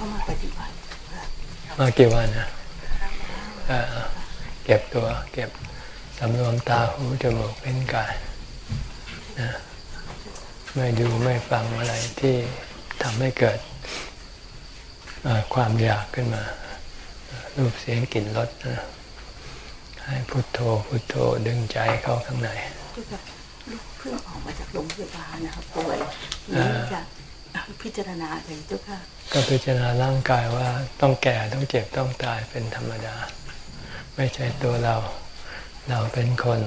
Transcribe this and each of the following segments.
เข้ามาปฏิบัติมากี่วันนะเออเก็บตัวเก็บสำรวมตาหูจมูกเป็นกายนะไม่ดูไม่ฟังอะไรที่ทำให้เกิดความอยากขึ้นมา รูปเสียงกลิ่นรสนะให้พุโทโธพุโทโธดึงใจเข้าข้างในลูกเพิ่งออกมาจากโรงพยาบาลนะครับป่วยนี่จะ พิจารณาเลยเจ้าค่ะ ก็พิจารณาร่างกายว่าต้องแก่ต้องเจ็บต้องตายเป็นธรรมดา ไม่ใช่ตัวเรา เราเป็นคน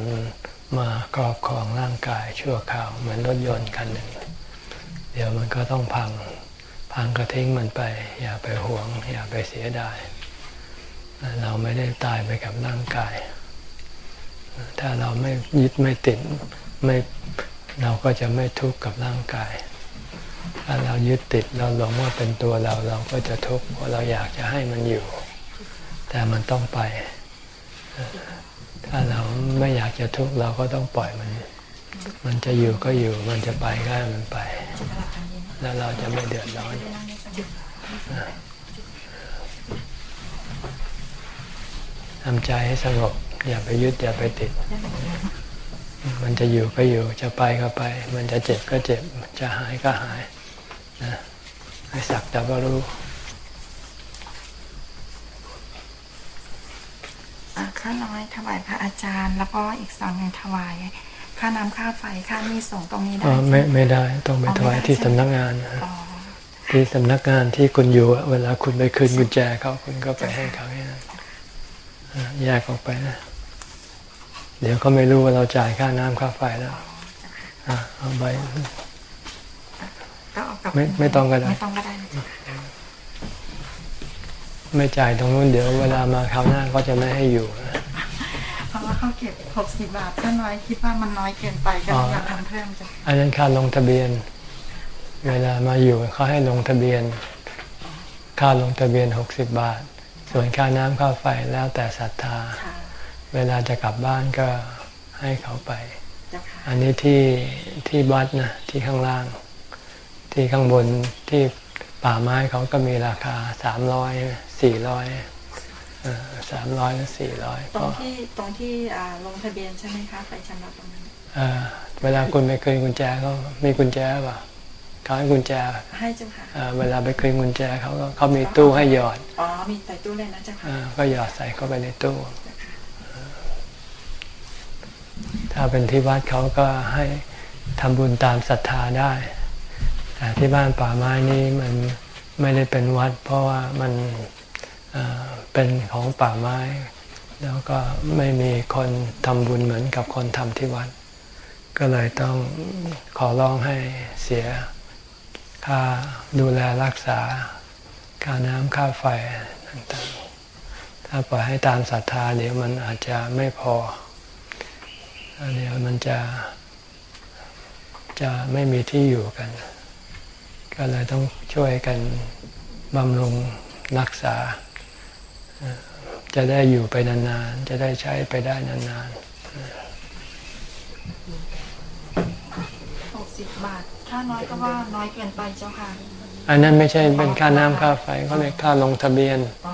มาครอบครองร่างกายชั่วคราวเหมือนรถยนต์คันหนึ่ง เดี๋ยวมันก็ต้องพัง พังก็ทิ้งมันไป อย่าไปหวง อย่าไปเสียดายเราไม่ได้ตายไปกับร่างกาย ถ้าเราไม่ยึดไม่ติดไม่เราก็จะไม่ทุกข์กับร่างกาย ถ้าเรายึดติดเราหลงว่าเป็นตัวเราเราก็จะทุกข์เพราะเราอยากจะให้มันอยู่ แต่มันต้องไป ถ้าเราไม่อยากจะทุกข์เราก็ต้องปล่อยมัน มันจะอยู่ก็อยู่มันจะไปก็ให้มันไป แล้วเราจะไม่เดือดร้อนทำใจให้สงบ อย่าไปยึดอย่าไปติด มันจะอยู่ก็อยู่จะไปก็ไป มันจะเจ็บก็เจ็บ จะหายก็หาย ให้สักแต่ว่ารู้ค่าน้อยถวายพระอาจารย์ แล้วก็อีกสองหนึ่งถวาย ค่าน้ำค่าไฟค่านี่ส่งตรงนี้ได้อ๋อไม่ไม่ได้ต้องไปถวายที่สำนักงานอ๋อที่สำนักงานที่คุณอยู่อะเวลาคุณไปคืนกุญแจเขาคุณก็ไปให้เขาเนี่ยอ่าแยกออกไปนะเดี๋ยวเขาไม่รู้ว่าเราจ่ายค่าน้ำค่าไฟแล้ว อะเอาไป ก็เอากลับไม่ไม่ต้องก็ได้ไม่ต้องก็ได้ไม่จ่ายตรงนู้นเดี๋ยวเวลามาคราวหน้าก็จะไม่ให้อยู่นะเพราะว่าเขาเก็บหกสิบบาทถ้าน้อยคิดว่ามันน้อยเกินไปก็เลยอยากทำเพิ่มจ้ะอันนั้นค่าลงทะเบียน เวลามาอยู่เขาให้ลงทะเบียน ค่าลงทะเบียนหกสิบบาท ส่วนค่าน้ำค่าไฟแล้วแต่ศรัทธาค่ะเวลาจะกลับบ้านก็ให้เขาไปเจ้าค่ะอันนี้ที่ที่วัดนะที่ข้างล่าง ที่ข้างบนที่ป่าไม้เขาก็มีราคาสามร้อยสี่ร้อยสามร้อยและสี่ร้อยตรงที่ตรงที่อ่าลงทะเบียนใช่ไหมคะไปชำระตรงนั้นเวลาคุณไปคืนกุญแจเขามีกุญแจเปล่าเขาให้กุญแจให้เจ้าค่ะเอ่อเวลาไปคืนกุญแจเขาก็เขามีตู้ให้หยอดอ๋อมีใส่ตู้เลยนะเจ้าค่ะอ่าก็หยอดใส่เข้าไปในตู้ถ้าเป็นที่วัดเขาก็ให้ทำบุญตามศรัทธาได้แต่ ที่บ้านป่าไม้นี้มันไม่ได้เป็นวัด เพราะว่ามันเป็นของป่าไม้ แล้วก็ไม่มีคนทำบุญเหมือนกับคนทำที่วัด ก็เลยต้องขอร้องให้เสียค่าดูแลรักษาค่าน้ำค่าไฟต่างๆ ถ้าปล่อยให้ตามศรัทธาเดี๋ยวมันอาจจะไม่พอเดี๋ยวมันจะจะไม่มีที่อยู่กัน ก็เลยต้องช่วยกันบำรุงรักษาเอ่อจะได้อยู่ไปนานๆ จะได้ใช้ไปได้นานๆหกสิบบาท ถ้าน้อยก็ว่าน้อยเกินไปเจ้าค่ะ อันนั้นไม่ใช่เป็นค่าน้ำค่าไฟเขาเรียกค่าลงทะเบียนอ๋อ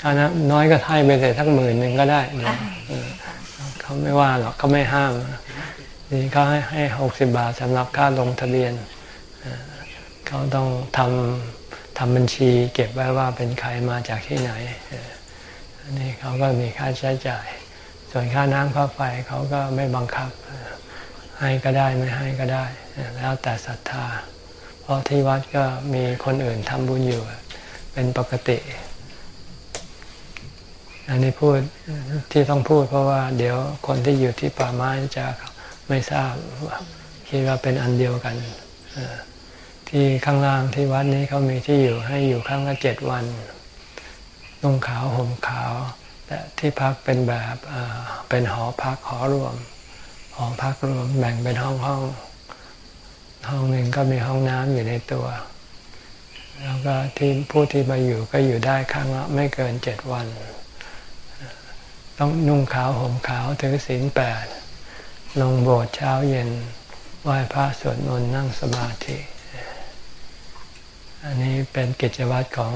ค่าน้ำน้อยก็ให้ไปเสียทั้งหมื่นหนึ่งก็ได้นะเออเขาไม่ว่าหรอกเขาไม่ห้ามนี่เขาให้ให้หกสิบบาทสำหรับค่าลงทะเบียน เขาต้องทำทำบัญชีเก็บไว้ว่าเป็นใครมาจากที่ไหนอันนี้เขาก็มีค่าใช้จ่าย ส่วนค่าน้ำค่าไฟเขาก็ไม่บังคับ ให้ก็ได้ไม่ให้ก็ได้ แล้วแต่ศรัทธา เพราะที่วัดก็มีคนอื่นทำบุญอยู่ เป็นปกติ อันนี้พูดที่ต้องพูดเพราะว่าเดี๋ยวคนที่อยู่ที่ป่าไม้จะไม่ทราบคิดว่าเป็นอันเดียวกันเอ ที่ข้างล่างที่วัดนี้เขามีที่อยู่ให้อยู่ข้างละเจ็ดวันนุ่งขาวห่มขาว แต่ที่พักเป็นแบบเอ่อเป็นหอพักหอรวม หอพักรวมแบ่งเป็นห้องห้องห้องหนึ่งก็มีห้องน้ำอยู่ในตัว แล้วก็ที่ผู้ที่มาอยู่ก็อยู่ได้ครั้งละไม่เกินเจ็ดวัน ต้องนุ่งขาวห่มขาวถือศีลแปดลงโบสถ์เช้าเย็นไหว้พระสวดมนต์นั่งสมาธิ อันนี้เป็นกิจวัตรของ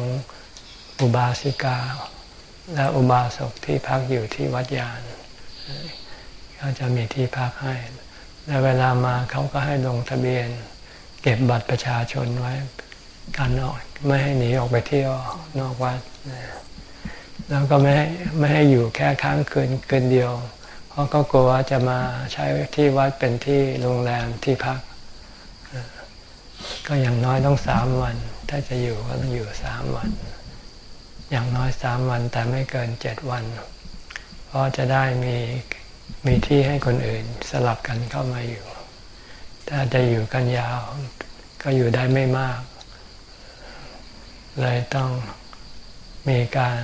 อุบาสิกา และอุบาสกที่พักอยู่ที่วัดยานเขาจะมีที่พักให้และเวลามาเขาก็ให้ลงทะเบียน เก็บบัตรประชาชนไว้กันออกไม่ให้หนีออกไปเที่ยวนอกวัดแล้วก็ไม่ให้ไม่ให้อยู่แค่ค้างคืนคืนเดียว เพราะก็กลัวว่าจะมาใช้ที่วัดเป็นที่โรงแรมที่พัก ก็อย่างน้อยต้องสามวัน ถ้าจะอยู่ก็ต้องอยู่สามวัน อย่างน้อยสามวันแต่ไม่เกินเจ็ดวัน เพราะจะได้มีมีที่ให้คนอื่นสลับกันเข้ามาอยู่ ถ้าจะอยู่กันยาว ก็อยู่ได้ไม่มาก เลยต้องมีการ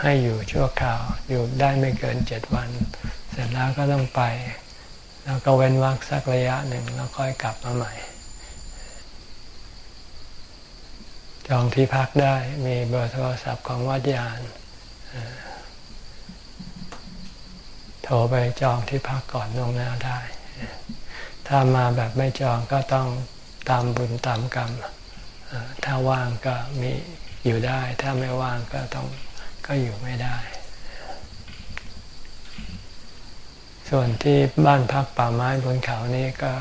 ให้อยู่ชั่วคราว อยู่ได้ไม่เกินเจ็ดวัน เสร็จแล้วก็ต้องไป แล้วก็เว้นวักสักระยะหนึ่งแล้วค่อยกลับมาใหม่ จองที่พักได้มีเบอร์โทรศัพท์ของวัดยานโทรไปจองที่พักก่อนลงหน้าได้ ถ้ามาแบบไม่จองก็ต้องตามบุญตามกรรม ถ้าว่างก็มีอยู่ได้ ถ้าไม่ว่างก็ต้องก็อยู่ไม่ได้ ส่วนที่บ้านพักป่าไม้บนเขานี้ก็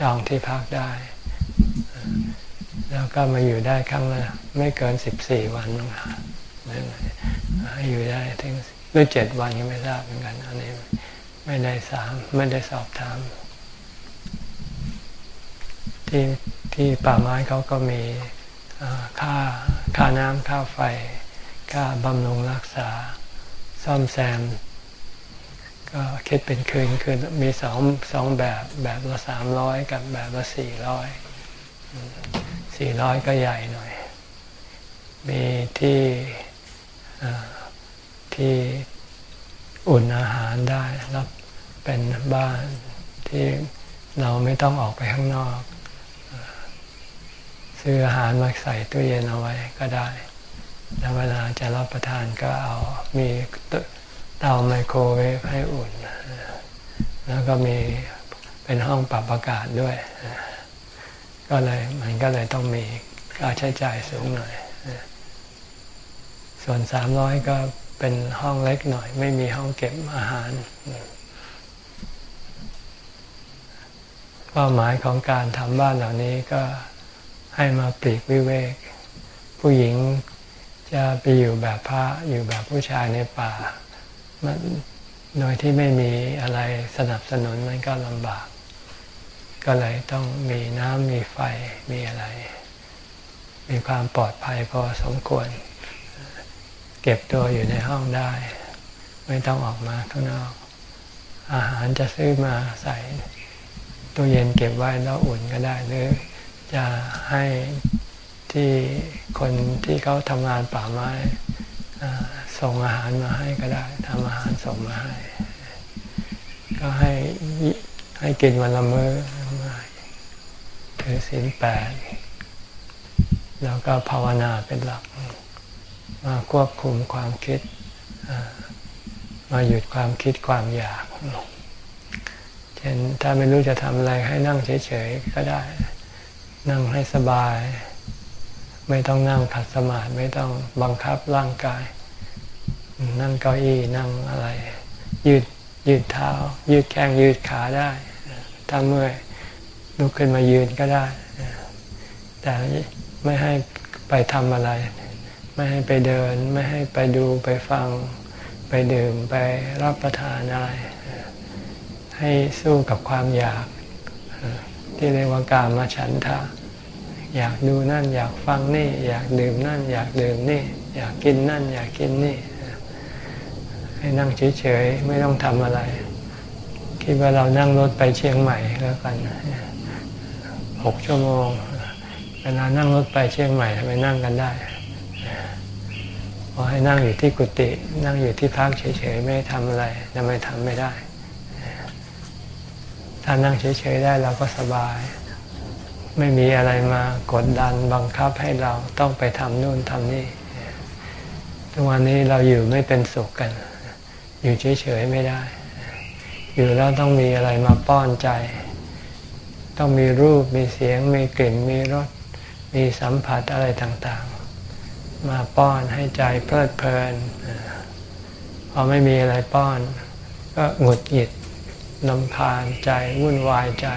จองที่พักได้ แล้วก็มาอยู่ได้ครั้งละไม่เกินสิบสี่วันมั้งคะอยู่ได้ถึงหรือเจ็ดวันก็ไม่ทราบเหมือนกัน อันนี้ไม่ได้สามไม่ได้สอบถามที่ที่ป่าไม้เขาก็มีค่าค่าน้ำค่าไฟ ค่าบำรุงรักษา ซ่อมแซม ก็คิดเป็นคืนคือมีสองสองแบบแบบละสามร้อยกับแบบละสี่ร้อย สี่ร้อยก็ใหญ่หน่อย มีที่ที่อุ่นอาหารได้รับเป็นบ้านที่เราไม่ต้องออกไปข้างนอก ซื้ออาหารมาใส่ตู้เย็นเอาไว้ก็ได้ แล้วเวลาจะรับประทานก็เอามีเตาไมโครเวฟให้อุ่น แล้วก็มีเป็นห้องปรับอากาศด้วย ก็เลยมันก็เลยต้องมีค่าใช้จ่ายสูงหน่อยส่วนสามร้อยก็เป็นห้องเล็กหน่อย ไม่มีห้องเก็บอาหาร เป้าหมายของการทำบ้านเหล่านี้ก็ให้มาปลีกวิเวก ผู้หญิงจะไปอยู่แบบพระอยู่แบบผู้ชายในป่ามันโดยที่ไม่มีอะไรสนับสนุนมันก็ลำบาก ก็เลยต้องมีน้ำมีไฟมีอะไร มีความปลอดภัยพอสมควร เก็บตัวอยู่ในห้องได้ ไม่ต้องออกมาข้างนอก อาหารจะซื้อมาใส่ตู้เย็นเก็บไว้แล้วอุ่นก็ได้หรือจะให้ที่คนที่เขาทำงานป่าไม้ส่งอาหารมาให้ก็ได้ทำอาหารส่งมาให้ ก็ให้ให้กินวันละมื้อ ถือศีลแปดแล้วก็ภาวนาเป็นหลัก มาควบคุมความคิด มาหยุดความคิดความอยาก เช่นถ้าไม่รู้จะทำอะไรให้นั่งเฉยๆก็ได้ นั่งให้สบาย ไม่ต้องนั่งขัดสมาธิไม่ต้องบังคับร่างกาย นั่งเก้าอี้นั่งอะไร ยืดยืดเท้า ยืดแข้งยืดขาได้ถ้าเมื่อย ลุกขึ้นมายืนก็ได้ แต่ไม่ให้ไปทำอะไร ไม่ให้ไปเดิน ไม่ให้ไปดูไปฟัง ไปดื่มไปรับประทานอะไร ให้สู้กับความอยาก ที่เรียกว่ากามาฉันทะอยากดูนั่นอยากฟังนี่ อยากดื่มนั่น อยากดื่มนี่ อยากกินนั่น อยากกินนี่ ให้นั่งเฉยๆ ไม่ต้องทำอะไร คิดว่าเรานั่งรถไปเชียงใหม่แล้วกัน หกชั่วโมงเวลานั่งรถไปเชียงใหม่ทำไมนั่งกันได้พอให้นั่งอยู่ที่กุฏินั่งอยู่ที่พักเฉยๆไม่ทำอะไรทำไมทำไม่ได้ ถ้านั่งเฉยๆได้เราก็สบาย ไม่มีอะไรมากดดันบังคับให้เราต้องไปทำนู่นทำนี่ทุกวันนี้เราอยู่ไม่เป็นสุขกัน อยู่เฉยๆไม่ได้ อยู่แล้วต้องมีอะไรมาป้อนใจ ต้องมีรูปมีเสียง มีกลิ่นมีรสมีสัมผัสอะไรต่างๆ มาป้อนให้ใจเพลิดเพลินพอไม่มีอะไรป้อน ก็หงุดหงิดลำคาญใจวุ่นวายใจ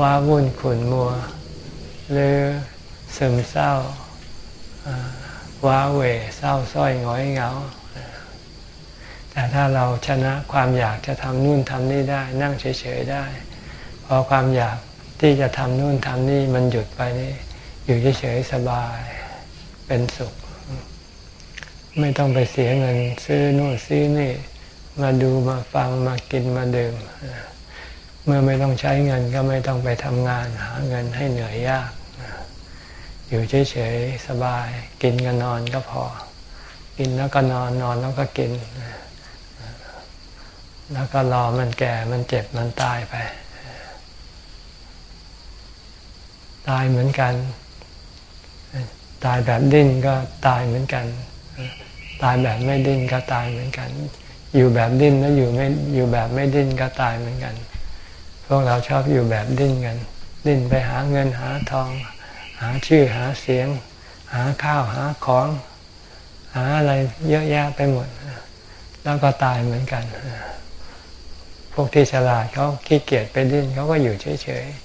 ว่าวุ่นขุนมัว หรือซึมเศร้าว้าเหวเศร้าส้อยหงอยเหงาแต่ถ้าเราชนะความอยากจะทำนู่นทำนี่ได้ นั่งเฉยๆได้ พอความอยากที่จะทำนู่นทำนี่มันหยุดไปนี่อยู่เฉยๆสบายเป็นสุข ไม่ต้องไปเสียเงิน ซื้อนู่นซื้อนี่ มาดูมาฟังมากินมาดื่มเมื่อไม่ต้องใช้เงินก็ไม่ต้องไปทำงานหาเงินให้เหนื่อยยาก อยู่เฉยๆสบาย กินกันนอนก็พอ กินแล้วก็นอนนอนแล้วก็กิน แล้วก็รอมันแก่มันเจ็บมันตายไป ตายเหมือนกัน ตายแบบดิ้นก็ตายเหมือนกัน ตายแบบไม่ดิ้นก็ตายเหมือนกัน อยู่แบบดิ้นแล้วอยู่ไม่อยู่แบบไม่ดิ้นก็ตายเหมือนกัน พวกเราชอบอยู่แบบดิ้นกัน ดิ้นไปหาเงินหาทอง หาชื่อหาเสียง หาข้าวหาของ หาอะไรเยอะแยะไปหมด แล้วก็ตายเหมือนกัน พวกที่ฉลาดเขาขี้เกียจไปดิ้นเขาก็อยู่เฉยๆ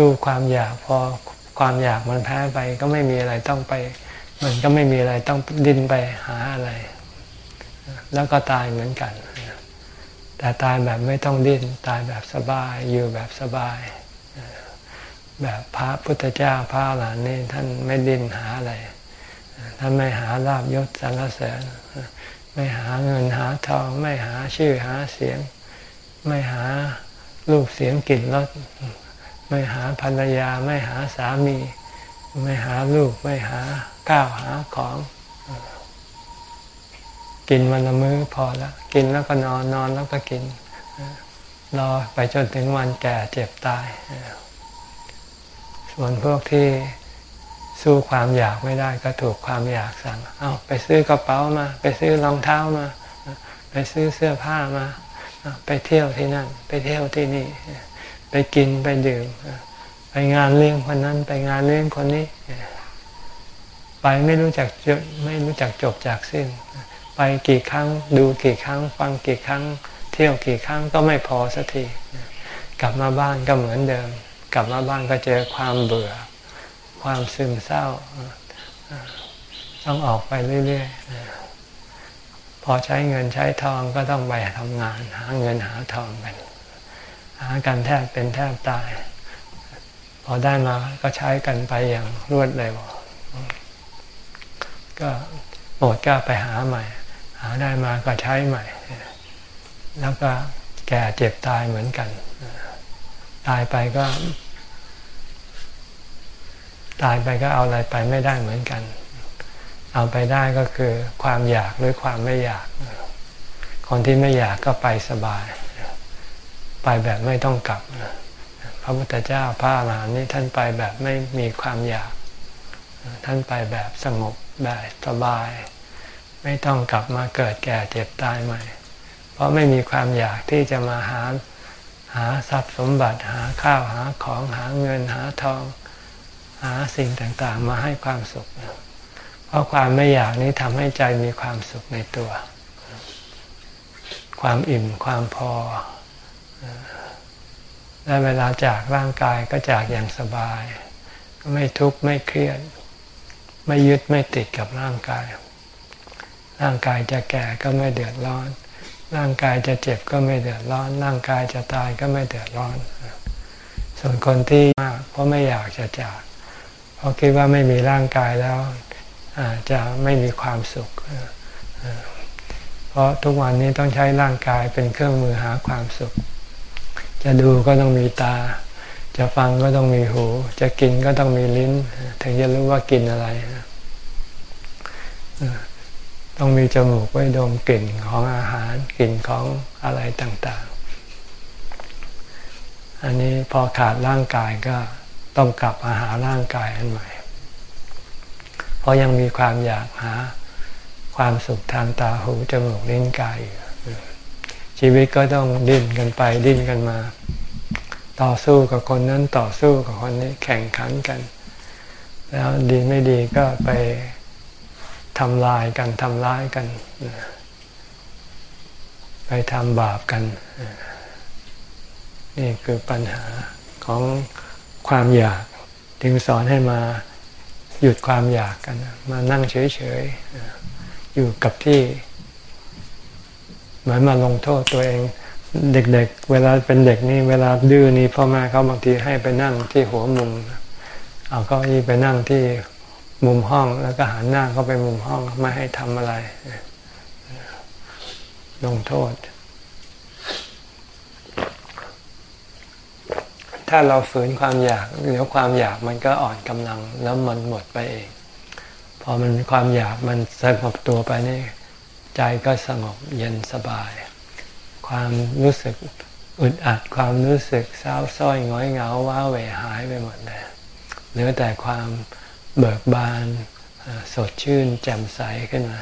สู้ความอยากพอความอยากมันแพ้ไปก็ไม่มีอะไรต้องไป มันก็ไม่มีอะไรต้องดิ้นไปหาอะไร แล้วก็ตายเหมือนกัน แต่ตายแบบไม่ต้องดิ้นตายแบบสบายอยู่แบบสบาย แบบพระพุทธเจ้าพระหลานนี่ท่านไม่ดิ้นหาอะไร ท่านไม่หาลาบยศสรรเสริญไม่หาเงินหาทอง ไม่หาชื่อหาเสียง ไม่หารูปเสียงกลิ่นรส ไม่หาภรรยาไม่หาสามี ไม่หาลูกไม่หาก้าวหาของ กินวันละมื้อพอแล้วกินแล้วก็นอนนอนแล้วก็กินรอไปจนถึงวันแก่เจ็บตาย ส่วนพวกที่สู้ความอยากไม่ได้ก็ถูกความอยากสั่ง เอาไปซื้อกระเป๋ามา ไปซื้อรองเท้ามา ไปซื้อเสื้อผ้ามา ไปเที่ยวที่นั่น ไปเที่ยวที่นี่ ไปกินไปดื่ม ไปงานเลี้ยงคนนั้น ไปงานเลี้ยงคนนี้ ไปไม่รู้จักจบไม่รู้จักจบจากสิ้น ไปกี่ครั้งดูกี่ครั้ง ฟังกี่ครั้ง เที่ยวกี่ครั้งก็ไม่พอสักทีกลับมาบ้านก็เหมือนเดิม กลับมาบ้านก็เจอความเบื่อ ความซึมเศร้า ต้องออกไปเรื่อยๆพอใช้เงินใช้ทองก็ต้องไปทำงาน หาเงินหาทองกัน หากันแทบเป็นแทบตาย พอได้มาก็ใช้กันไปอย่างรวดเร็ว ก็หมดก็ไปหาใหม่ หาได้มาก็ใช้ใหม่ แล้วก็แก่เจ็บตายเหมือนกัน ตายไปก็ ตายไปก็เอาอะไรไปไม่ได้เหมือนกัน เอาไปได้ก็คือความอยากหรือความไม่อยาก คนที่ไม่อยากก็ไปสบาย ไปแบบไม่ต้องกลับ พระพุทธเจ้าพระอรหันต์นี่ท่านไปแบบไม่มีความอยาก ท่านไปแบบสงบแบบสบาย ไม่ต้องกลับมาเกิดแก่เจ็บตายใหม่ เพราะไม่มีความอยากที่จะมาหาหาทรัพย์สมบัติหาข้าวหาของหาเงินหาทอง หาสิ่งต่างๆ มาให้ความสุข เพราะความไม่อยากนี้ทำให้ใจมีความสุขในตัว ความอิ่มความพอ และเวลาจากร่างกายก็จากอย่างสบาย ไม่ทุกข์ไม่เครียด ไม่ยึดไม่ติดกับร่างกาย ร่างกายจะแก่ก็ไม่เดือดร้อน ร่างกายจะเจ็บก็ไม่เดือดร้อน ร่างกายจะตายก็ไม่เดือดร้อน ส่วนคนที่มากเพราะไม่อยากจะจากเพราะคิดว่าไม่มีร่างกายแล้วจะไม่มีความสุข เพราะทุกวันนี้ต้องใช้ร่างกายเป็นเครื่องมือหาความสุข จะดูก็ต้องมีตา จะฟังก็ต้องมีหู จะกินก็ต้องมีลิ้น ถึงจะรู้ว่ากินอะไร ต้องมีจมูกไว้ดมกลิ่นของอาหารกลิ่นของอะไรต่างๆ อันนี้พอขาดร่างกายก็ต้องกลับมาหาร่างกายอันใหม่ เพราะยังมีความอยากหาความสุขทางตาหูจมูกลิ้นกายอยู่ ชีวิตก็ต้องดิ้นกันไปดิ้นกันมา ต่อสู้กับคนนั้นต่อสู้กับคนนี้แข่งขันกัน แล้วดีไม่ดีก็ไปทำลายกันทำร้ายกัน ไปทำบาปกัน นี่คือปัญหาของความอยากจึงสอนให้มาหยุดความอยากกัน มานั่งเฉยๆ อยู่กับที่ เหมือนมาลงโทษตัวเองเด็กๆเวลาเป็นเด็กนี่เวลาดื้อนี่พ่อแม่เขาบางทีให้ไปนั่งที่หัวมุม เอาเก้าอี้ไปนั่งที่มุมห้องแล้วก็หันหน้าเข้าไปมุมห้องไม่ให้ทำอะไร ลงโทษ ถ้าเราฝืนความอยากเดี๋ยวความอยากมันก็อ่อนกำลังแล้วมันหมดไปเอง พอมันความอยากมันสงบตัวไปนี่ ใจก็สงบเย็นสบาย ความรู้สึกอึดอัดความรู้สึกเศร้าส้อยง้อยเหงาว้าเหวหายไปหมดเลยเหลือแต่ความเบิกบานสดชื่นแจ่มใสขึ้นมา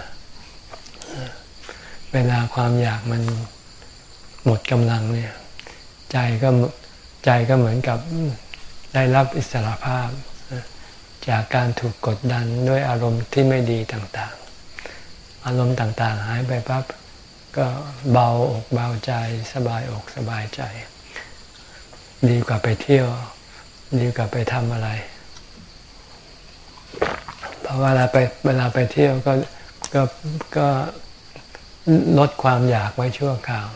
เวลาความอยากมันหมดกำลังเนี่ย ใจก็ใจก็เหมือนกับได้รับอิสรภาพ จากการถูกกดดันด้วยอารมณ์ที่ไม่ดีต่างๆ อารมณ์ต่างๆ หายไปปั๊บก็เบาอกเบาใจสบายอกสบายใจ ดีกว่าไปเที่ยว ดีกว่าไปทำอะไร เพราะเวลาไปเวลาไปเที่ยวก็ก็ก็ลดความอยากไว้ชั่วคราว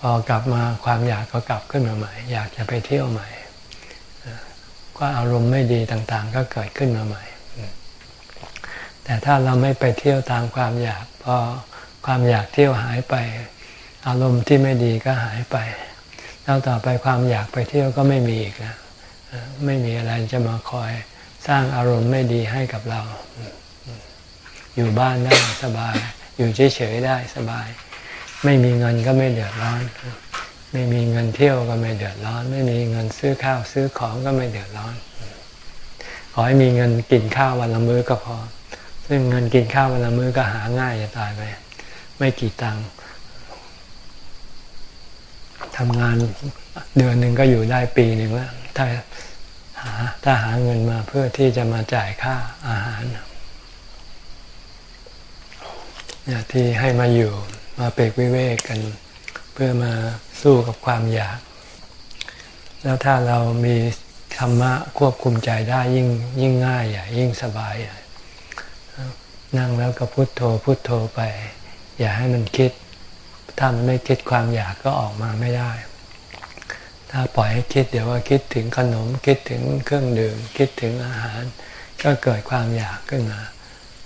พอกลับมาความอยากก็กลับขึ้นมาใหม่ อยากจะไปเที่ยวใหม่ก็อารมณ์ไม่ดีต่างๆ ก็เกิดขึ้นมาใหม่ แต่ถ้าเราไม่ไปเที่ยวตามความอยากพอความอยากเที่ยวหายไป อารมณ์ที่ไม่ดีก็หายไปแล้วต่อไปความอยากไปเที่ยวก็ไม่มีอีกแล้วไม่มีอะไรจะมาคอยสร้างอารมณ์ไม่ดีให้กับเรา อยู่บ้านได้สบาย อยู่เฉยๆได้สบาย ไม่มีเงินก็ไม่เดือดร้อน ไม่มีเงินเที่ยวก็ไม่เดือดร้อน ไม่มีเงินซื้อข้าวซื้อของก็ไม่เดือดร้อน ขอให้มีเงินกินข้าววันละมื้อก็พอ ซึ่งเงินกินข้าววันละมื้อก็หาง่ายจะตายไป ไม่กี่ตังค์ทำงานเดือนหนึ่งก็อยู่ได้ปีหนึ่งแล้ว ถ้าหาถ้าหาเงินมาเพื่อที่จะมาจ่ายค่าอาหารเนี่ยที่ให้มาอยู่มาเปกวิเวกกัน เพื่อมาสู้กับความอยาก แล้วถ้าเรามีธรรมะควบคุมใจได้ยิ่งยิ่งง่ายใหญ่ยิ่งสบายใหญ่ นั่งแล้วก็พุโทโธพุโทโธไป อย่าให้มันคิด ถ้ามันไม่คิดความอยากก็ออกมาไม่ได้ ถ้าปล่อยให้คิดเดี๋ยวว่าคิดถึงขนมคิดถึงเครื่องดื่ม คิดถึงอาหาร ก็เกิดความอยากขึ้นมา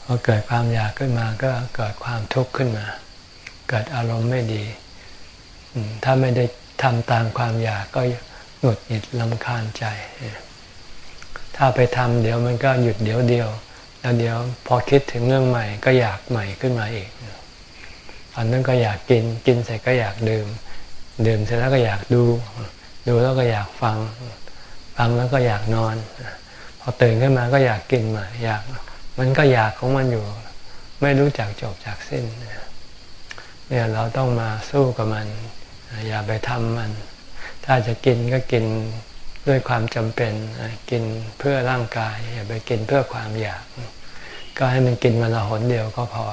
พอเกิดความอยากขึ้นมาก็เกิดความทุกข์ขึ้นมา เกิดอารมณ์ไม่ดีถ้าไม่ได้ทำตามความอยากก็หงุดหงิดลำคาญใจ ถ้าไปทำเดี๋ยวมันก็หยุดเดี๋ยวเดียว แล้วเดี๋ยวพอคิดถึงเรื่องใหม่ก็อยากใหม่ขึ้นมาอีกอันนั้นก็อยากกินกินเสร็จก็อยากดื่ม ดื่มเสร็จแล้วก็อยากดู ดูแล้วก็อยากฟัง ฟังแล้วก็อยากนอน พอตื่นขึ้นมาก็อยากกินใหม่อยาก มันก็อยากของมันอยู่ ไม่รู้จักจบจากสิ้นเนี่ยเราต้องมาสู้กับมัน อย่าไปทำมัน ถ้าจะกินก็กิน ด้วยความจำเป็นกินเพื่อร่างกาย อย่าไปกินเพื่อความอยาก ก็ให้มันกินมันละหนเดียวก็พอ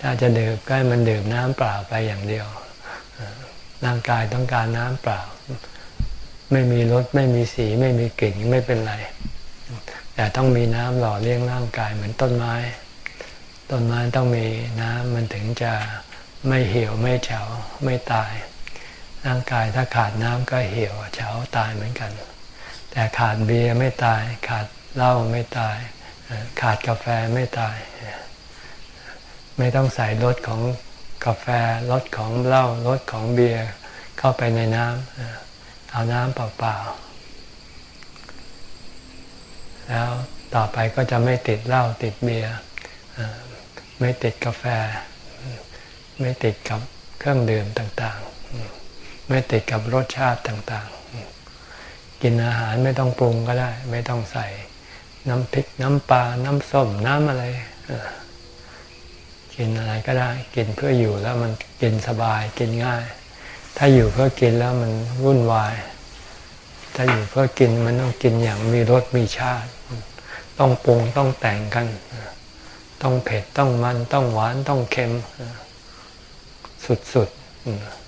ถ้าจะดื่มก็ให้มันดื่มน้ำเปล่าไปอย่างเดียว ร่างกายต้องการน้ำเปล่า ไม่มีรสไม่มีสีไม่มีกลิ่นไม่เป็นไร แต่ต้องมีน้ำหล่อเลี้ยงร่างกายเหมือนต้นไม้ ต้นไม้ต้องมีน้ำมันถึงจะไม่เหี่ยวไม่เฉาไม่ตาย ร่างกายถ้าขาดน้ำก็เหี่ยวเฉาตายเหมือนกัน แต่ขาดเบียร์ไม่ตาย ขาดเหล้าไม่ตาย ขาดกาแฟไม่ตาย ไม่ต้องใส่รสของกาแฟรสของเหล้ารสของเบียร์เข้าไปในน้ำเอาน้ำเปล่าๆแล้วต่อไปก็จะไม่ติดเหล้าติดเบียร์ไม่ติดกาแฟ ไม่ติดกับเครื่องดื่มต่างๆ ไม่ติดกับรสชาติต่างๆ กินอาหารไม่ต้องปรุงก็ได้ ไม่ต้องใส่น้ำพริกน้ำปลา น้ำส้ม น้ำอะไร กินอะไรก็ได้ กินเพื่ออยู่แล้วมันกินสบายกินง่าย ถ้าอยู่เพื่อกินแล้วมันวุ่นวาย ถ้าอยู่เพื่อกินมันต้องกินอย่างมีรสมีชาติ ต้องปรุงต้องแต่งกัน ต้องเผ็ดต้องมันต้องหวานต้องเค็มสุดๆ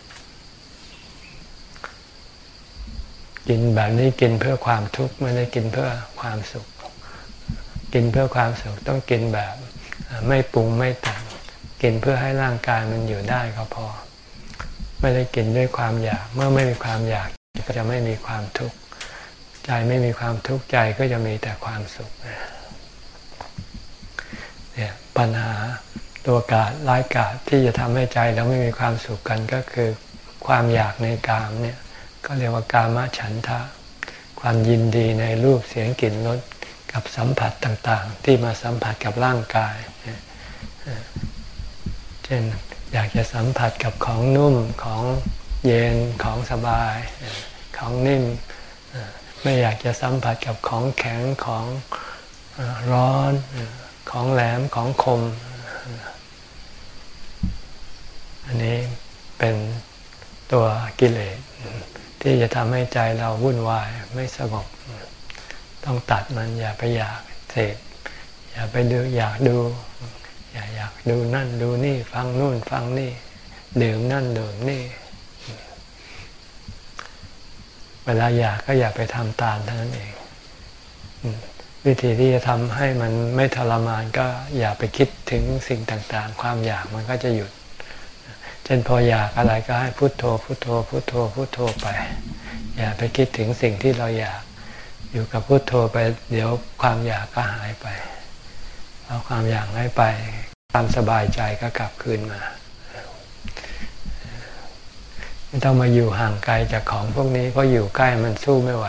กินแบบนี้กินเพื่อความทุกข์ไม่ได้กินเพื่อความสุข กินเพื่อความสุขต้องกินแบบไม่ปรุงไม่แต่งกินเพื่อให้ร่างกายมันอยู่ได้ก็พอ ไม่ได้กินด้วยความอยาก เมื่อไม่มีความอยากก็จะไม่มีความทุกข์ใจไม่มีความทุกข์ใจก็จะมีแต่ความสุขเนี่ยปัญหาตัวกาดร้ายกาดที่จะทำให้ใจเราไม่มีความสุขกันก็คือความอยากในกามเนี่ย ก็เรียกว่ากามฉันทะ ความยินดีในรูปเสียงกลิ่นรสกับสัมผัสต่างๆ ที่มาสัมผัสกับร่างกาย เช่นอยากจะสัมผัสกับของนุ่มของเย็นของสบาย ของนิ่ม ไม่อยากจะสัมผัสกับของแข็งของร้อนของแหลมของคม อันนี้เป็นตัวกิเลส ที่จะทำให้ใจเราวุ่นวายไม่สงบ ต้องตัดมันอย่าไปอยากเสพอย่าไปดูอยากดู อย่าอยากดูนั่นดูนี่ ฟังนู่นฟังนี่ดื่มนั่นดื่มนี่ เวลาอยากก็อย่าไปทำตามเท่านั้นเองวิธีที่จะทำให้มันไม่ทรมานก็อย่าไปคิดถึงสิ่งต่างๆ ความอยากมันก็จะหยุด เช่นพออยากอะไรก็ให้พุโทโธพุโทโธพุโทโธพุโทโธไป อย่าไปคิดถึงสิ่งที่เราอยากอยู่กับพุโทโธไป เดี๋ยวความอยากก็หายไปเอาความอยากหายไป ความสบายใจก็กลับคืนมา ไม่ต้องมาอยู่ห่างไกลจากของพวกนี้เพราะอยู่ใกล้มันสู้ไม่ไหว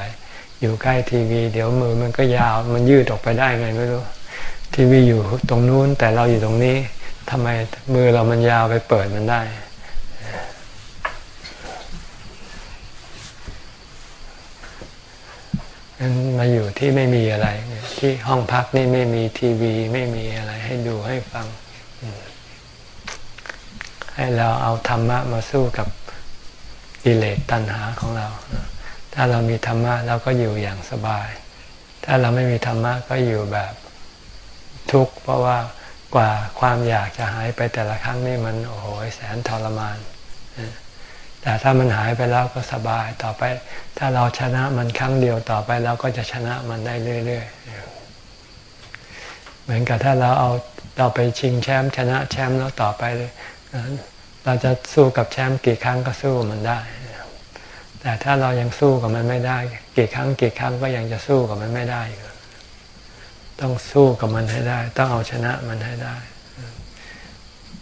อยู่ใกล้ทีวี เดี๋ยวมือมันก็ยาวมันยืดออกไปได้ไงไม่รู้ทีวีอยู่ตรงนู้นแต่เราอยู่ตรงนี้ทำไมมือเรามันยาวไปเปิดมันได้ นั้นมาอยู่ที่ไม่มีอะไร ที่ห้องพักนี่ไม่มีทีวี ไม่มีอะไร ให้ดูให้ฟัง ให้เราเอาธรรมะมาสู้กับกิเลสตัณหาของเรา ถ้าเรามีธรรมะเราก็อยู่อย่างสบาย ถ้าเราไม่มีธรรมะก็อยู่แบบทุกข์เพราะว่ากว่าความอยากจะหายไปแต่ละครั้งนี่มันโอ้โหแสนทรมาน แต่ถ้ามันหายไปแล้วก็สบายต่อไป ถ้าเราชนะมันครั้งเดียวต่อไปเราก็จะชนะมันได้เรื่อยๆ เหมือนกับถ้าเราเอาเราไปชิงแชมป์ชนะแชมป์แล้วต่อไป เราจะสู้กับแชมป์กี่ครั้งก็สู้มันได้ แต่ถ้าเรายังสู้กับมันไม่ได้ กี่ครั้งกี่ครั้งก็ยังจะสู้กับมันไม่ได้อยู่ต้องสู้กับมันให้ได้ ต้องเอาชนะมันให้ได้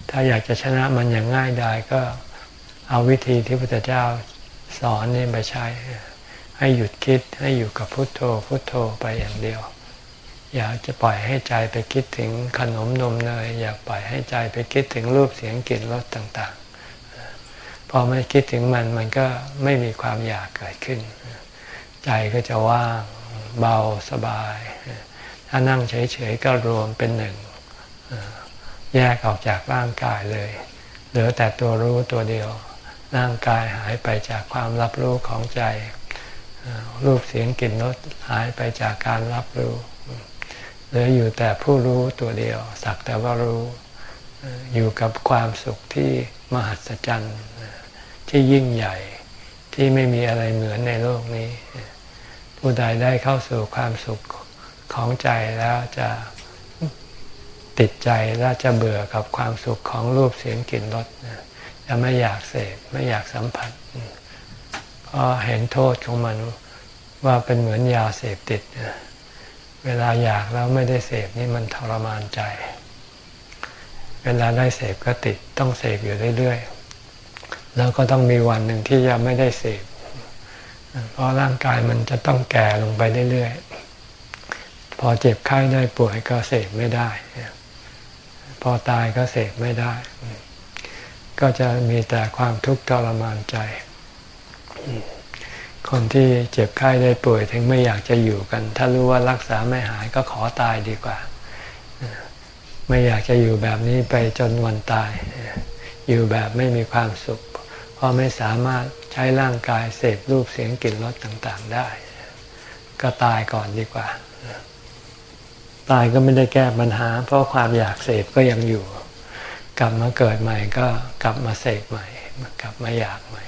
ถ้าอยากจะชนะมันอย่างง่ายดายก็ เอาวิธีที่พระพุทธเจ้าสอนนี่ไปใช้ ให้หยุดคิดให้อยู่กับพุทโธพุทโธไปอย่างเดียว อย่าจะปล่อยให้ใจไปคิดถึงขนมนมเนยอย่าปล่อยให้ใจไปคิดถึงรูปเสียงกลิ่นรสต่างพอไม่คิดถึงมันมันก็ไม่มีความอยากเกิดขึ้น ใจก็จะว่างเบาสบาย ถ้านั่งเฉยๆก็รวมเป็นหนึ่งแยกออกจากร่างกายเลย เหลือแต่ตัวรู้ตัวเดียว ร่างกายหายไปจากความรับรู้ของใจ รูปเสียงกลิ่นรสหายไปจากการรับรู้เหลืออยู่แต่ผู้รู้ตัวเดียว สักแต่ว่ารู้อยู่กับความสุขที่มหัศจรรย์ที่ยิ่งใหญ่ที่ไม่มีอะไรเหมือนในโลกนี้ ผู้ใดได้เข้าสู่ความสุขของใจแล้วจะติดใจและจะเบื่อกับความสุขของรูปเสียงกลิ่นรส จะไม่อยากเสพไม่อยากสัมผัสเพราะเห็นโทษของมันว่าเป็นเหมือนยาเสพติด เวลาอยากแล้วไม่ได้เสพนี่มันทรมานใจ เวลาได้เสพก็ติดต้องเสพอยู่เรื่อยๆ แล้วก็ต้องมีวันหนึ่งที่จะไม่ได้เสพ เพราะร่างกายมันจะต้องแก่ลงไปเรื่อยๆ พอเจ็บไข้ได้ป่วยก็เสพไม่ได้ พอตายก็เสพไม่ได้ ก็จะมีแต่ความทุกข์ทรมานใจ คนที่เจ็บไข้ได้ป่วยถึงไม่อยากจะอยู่กัน ถ้ารู้ว่ารักษาไม่หายก็ขอตายดีกว่า ไม่อยากจะอยู่แบบนี้ไปจนวันตาย อยู่แบบไม่มีความสุขพอราะไม่สามารถใช้ร่างกายเสพรูปเสียงกลิ่นรสต่างๆได้ ก็ตายก่อนดีกว่า ตายก็ไม่ได้แก้ปัญหา เพราะความอยากเสพก็ยังอยู่ กลับมาเกิดใหม่ก็กลับมาเสพใหม่ กลับมาอยากใหม่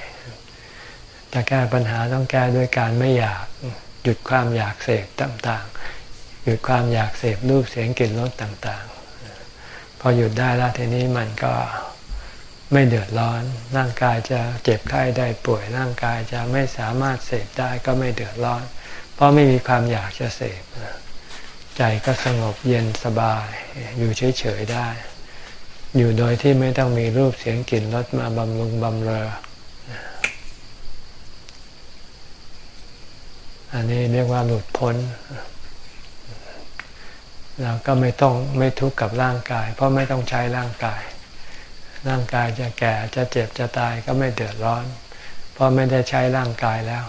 จะแก้ปัญหาต้องแก้ด้วยการไม่อยากหยุดความอยากเสพต่างๆ หยุดความอยากเสพรูปเสียงกลิ่นรสต่างๆ พอหยุดได้แล้วทีนี้มันก็ไม่เดือดร้อน ร่างกายจะเจ็บไข้ได้ป่วยร่างกายจะไม่สามารถเสพได้ก็ไม่เดือดร้อน เพราะไม่มีความอยากจะเสพใจก็สงบเย็นสบายอยู่เฉยๆได้ อยู่โดยที่ไม่ต้องมีรูปเสียงกลิ่นรสมาบำรุงบำเรอ อันนี้เรียกว่าหลุดพ้นเราก็ไม่ต้องไม่ทุกข์กับร่างกาย เพราะไม่ต้องใช้ร่างกาย ร่างกายจะแก่จะเจ็บจะตายก็ไม่เดือดร้อน เพราะไม่ได้ใช้ร่างกายแล้ว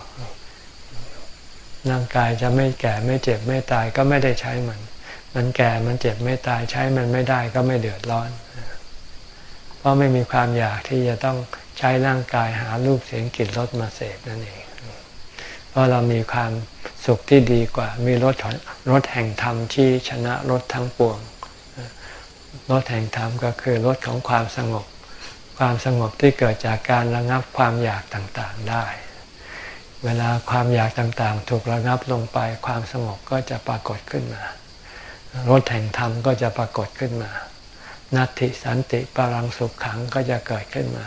ร่างกายจะไม่แก่ไม่เจ็บไม่ตายก็ไม่ได้ใช้มัน มันแก่มันเจ็บไม่ตายใช้มันไม่ได้ก็ไม่เดือดร้อน ราะไม่มีความอยากที่จะต้องใช้ร่างกายหารูปเสียงกลิ่นรสมาเสพนั่นเอง เพราะเรามีความสุขที่ดีกว่า มีรถรถแห่งธรรมที่ชนะรถทั้งปวงรถแห่งธรรมก็คือรถของความสงบ ความสงบที่เกิดจากการระงับความอยากต่างๆได้ เวลาความอยากต่างๆ ถูกระงับลงไปความสงบก็จะปรากฏขึ้นมารถแห่งธรรมก็จะปรากฏขึ้นมา นัตติสันติปรังสุขขังก็จะเกิดขึ้นมา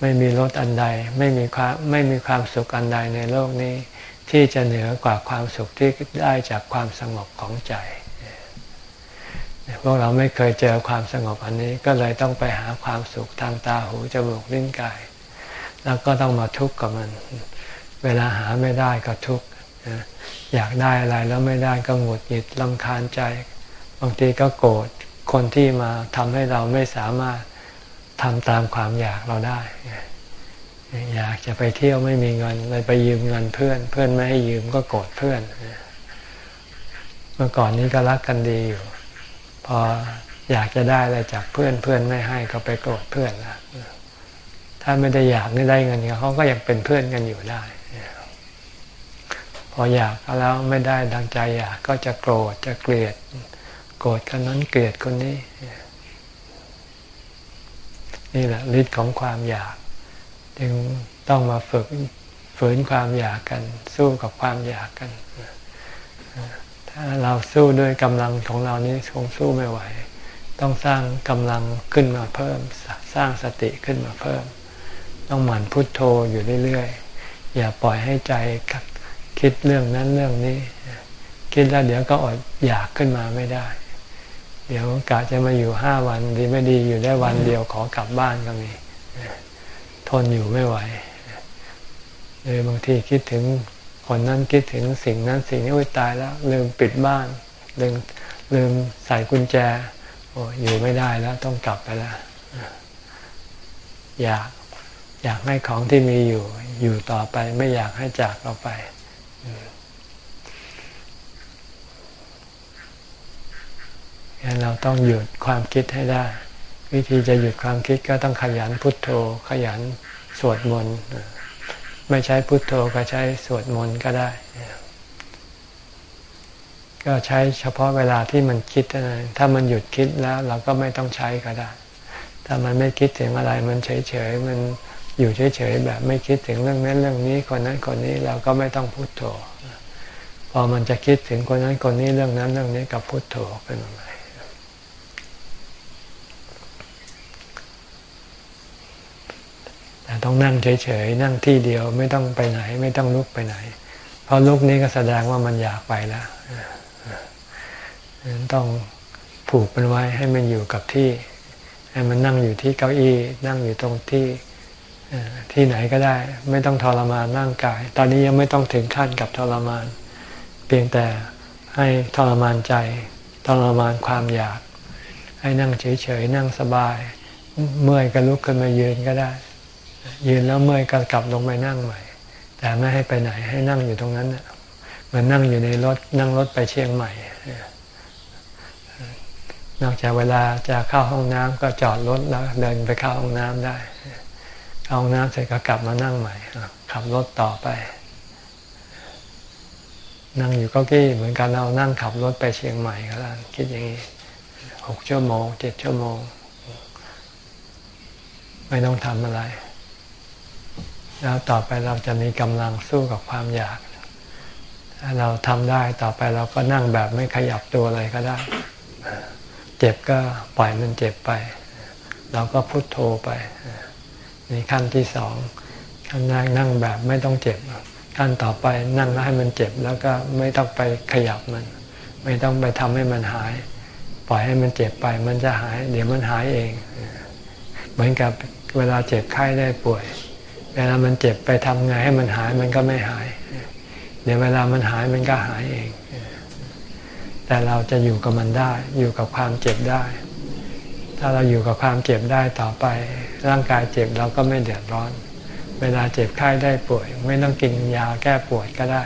ไม่มีรถอันใดไม่มีความไม่มีความสุขอันใดในโลกนี้ ที่จะเหนือกว่าความสุขที่ได้จากความสงบของใจพวกเราไม่เคยเจอความสงบอันนี้ก็เลยต้องไปหาความสุขทางตาหูจมูกลิ้นกาย แล้วก็ต้องมาทุกข์กับมัน เวลาหาไม่ได้ก็ทุกข์อยากได้อะไรแล้วไม่ได้ก็หงุดหงิดลำคาญใจ บางทีก็โกรธ คนที่มาทำให้เราไม่สามารถทำตามความอยากเราได้ อยากจะไปเที่ยวไม่มีเงินเลยไปยืมเงินเพื่อน เพื่อนไม่ให้ยืมก็โกรธเพื่อน เมื่อก่อนนี้ก็รักกันดีอยู่ พออยากจะได้อะไรจากเพื่อนเพื่อนไม่ให้ก็ไปโกรธเพื่อนละถ้าไม่ได้อยากไม่ได้เงินเขาก็ยังเป็นเพื่อนกันอยู่ได้ พออยากแล้วไม่ได้ดังใจอยากก็จะโกรธจะเกลียด โกรธคนนั้นเกลียดคนนี้ นี่แหละฤทธิ์ของความอยาก จึงต้องมาฝึกฝืนความอยากกัน สู้กับความอยากกัน ถ้าเราสู้ด้วยกำลังของเรานี้คงสู้ไม่ไหว ต้องสร้างกำลังขึ้นมาเพิ่ม สร้างสติขึ้นมาเพิ่ม ต้องหมั่นพุทโธอยู่เรื่อยๆ อย่าปล่อยให้ใจคิดเรื่องนั้นเรื่องนี้ คิดแล้วเดี๋ยวก็อดอยากขึ้นมาไม่ได้ เดี๋ยวกะจะมาอยู่ห้าวันดีไม่ดีอยู่ได้วันเดียวขอกลับบ้านก็มี ทนอยู่ไม่ไหวเลยบางทีคิดถึงคนนั้นคิดถึงสิ่งนั้นสิ่งนี้โอ้ยตายแล้ว ลืมปิดบ้าน ลืมลืมใส่กุญแจ โอ้อยู่ไม่ได้แล้ว ต้องกลับไปแล้วอยากอยากให้ของที่มีอยู่อยู่ต่อไป ไม่อยากให้จากเราไปงั้น เราต้องหยุดความคิดให้ได้ วิธีจะหยุดความคิดก็ต้องขยันพุทโธ ขยันสวดมนต์ไม่ใช้พุทโธก็ใช้สวดมนต์ก็ได้ ก็ใช้เฉพาะเวลาที่มันคิดนะถ้ามันหยุดคิดแล้ว เราก็ไม่ต้องใช้ก็ได้ ถ้ามันไม่คิดถึงอะไร มันเฉยๆมันอยู่เฉยๆแบบไม่คิดถึงเรื่องนั้นเรื่องนี้คนนั้นคนนี้เราก็ไม่ต้องพุโทโธพอมันจะคิดถึงคนนั้นคนนี้เรื่องนั้นเรื่องนี้กับพุโทโธเป็นอะไร แต่ต้องนั่งเฉยๆนั่งที่เดียวไม่ต้องไปไหน ไม่ต้องลุกไปไหน เพราะลุกนี้ก็แสดงว่ามันอยากไปแล้วต้องผูกมันไว้ให้มันอยู่กับที่ ให้มันนั่งอยู่ที่เก้าอี้ นั่งอยู่ตรงที่ที่ไหนก็ได้ ไม่ต้องทรมานร่างกาย ตอนนี้ยังไม่ต้องถึงขั้นกับทรมาน เพียงแต่ให้ทรมานใจ ทรมานความอยาก ให้นั่งเฉยๆนั่งสบาย เมื่อยก็ลุกขึ้นมายืนก็ได้ ยืนแล้วเมื่อยก็กลับลงไปนั่งใหม่ แต่ไม่ให้ไปไหนให้นั่งอยู่ตรงนั้นเหมือนนั่งอยู่ในรถนั่งรถไปเชียงใหม่ นอกจากเวลาจะเข้าห้องน้ำก็จอดรถแล้ว เดินไปเข้าห้องน้ำได้เข้าห้อาน้ำเสร็จก็กลับมานั่งใหม่ขับรถต่อไป นั่งอยู่ก็กี้เหมือนกันเรานั่งขับรถไปเชียงใหม่ก็แล้วคิดอย่างนี้หกชั่วโมงเจ็ดชั่วโมง ไม่ต้องทำอะไร แล้วต่อไปเราจะมีกำลังสู้กับความอยากถ้าเราทำได้ต่อไปเราก็นั่งแบบไม่ขยับตัวอะไรก็ได้ เจ็บก็ปล่อยมันเจ็บไป เราก็พุโทโธไปนี่ขั้นที่สองขั้นแรกนั่งแบบไม่ต้องเจ็บขั้นต่อไปนั่งให้มันเจ็บแล้วก็ไม่ต้องไปขยับมัน ไม่ต้องไปทำให้มันหาย ปล่อยให้มันเจ็บไป มันจะหาย เดี๋ยวมันหายเอง เหมือนกับเวลาเจ็บไข้ได้ป่วย เวลามันเจ็บไปทำไงให้มันหายมันก็ไม่หาย เดี๋ยวเวลามันหายมันก็หายเอง แต่เราจะอยู่กับมันได้ อยู่กับความเจ็บได้ ถ้าเราอยู่กับความเจ็บได้ต่อไป ร่างกายเจ็บเราก็ไม่เดือดร้อน เวลาเจ็บไข้ได้ป่วย ไม่ต้องกินยาแก้ปวดก็ได้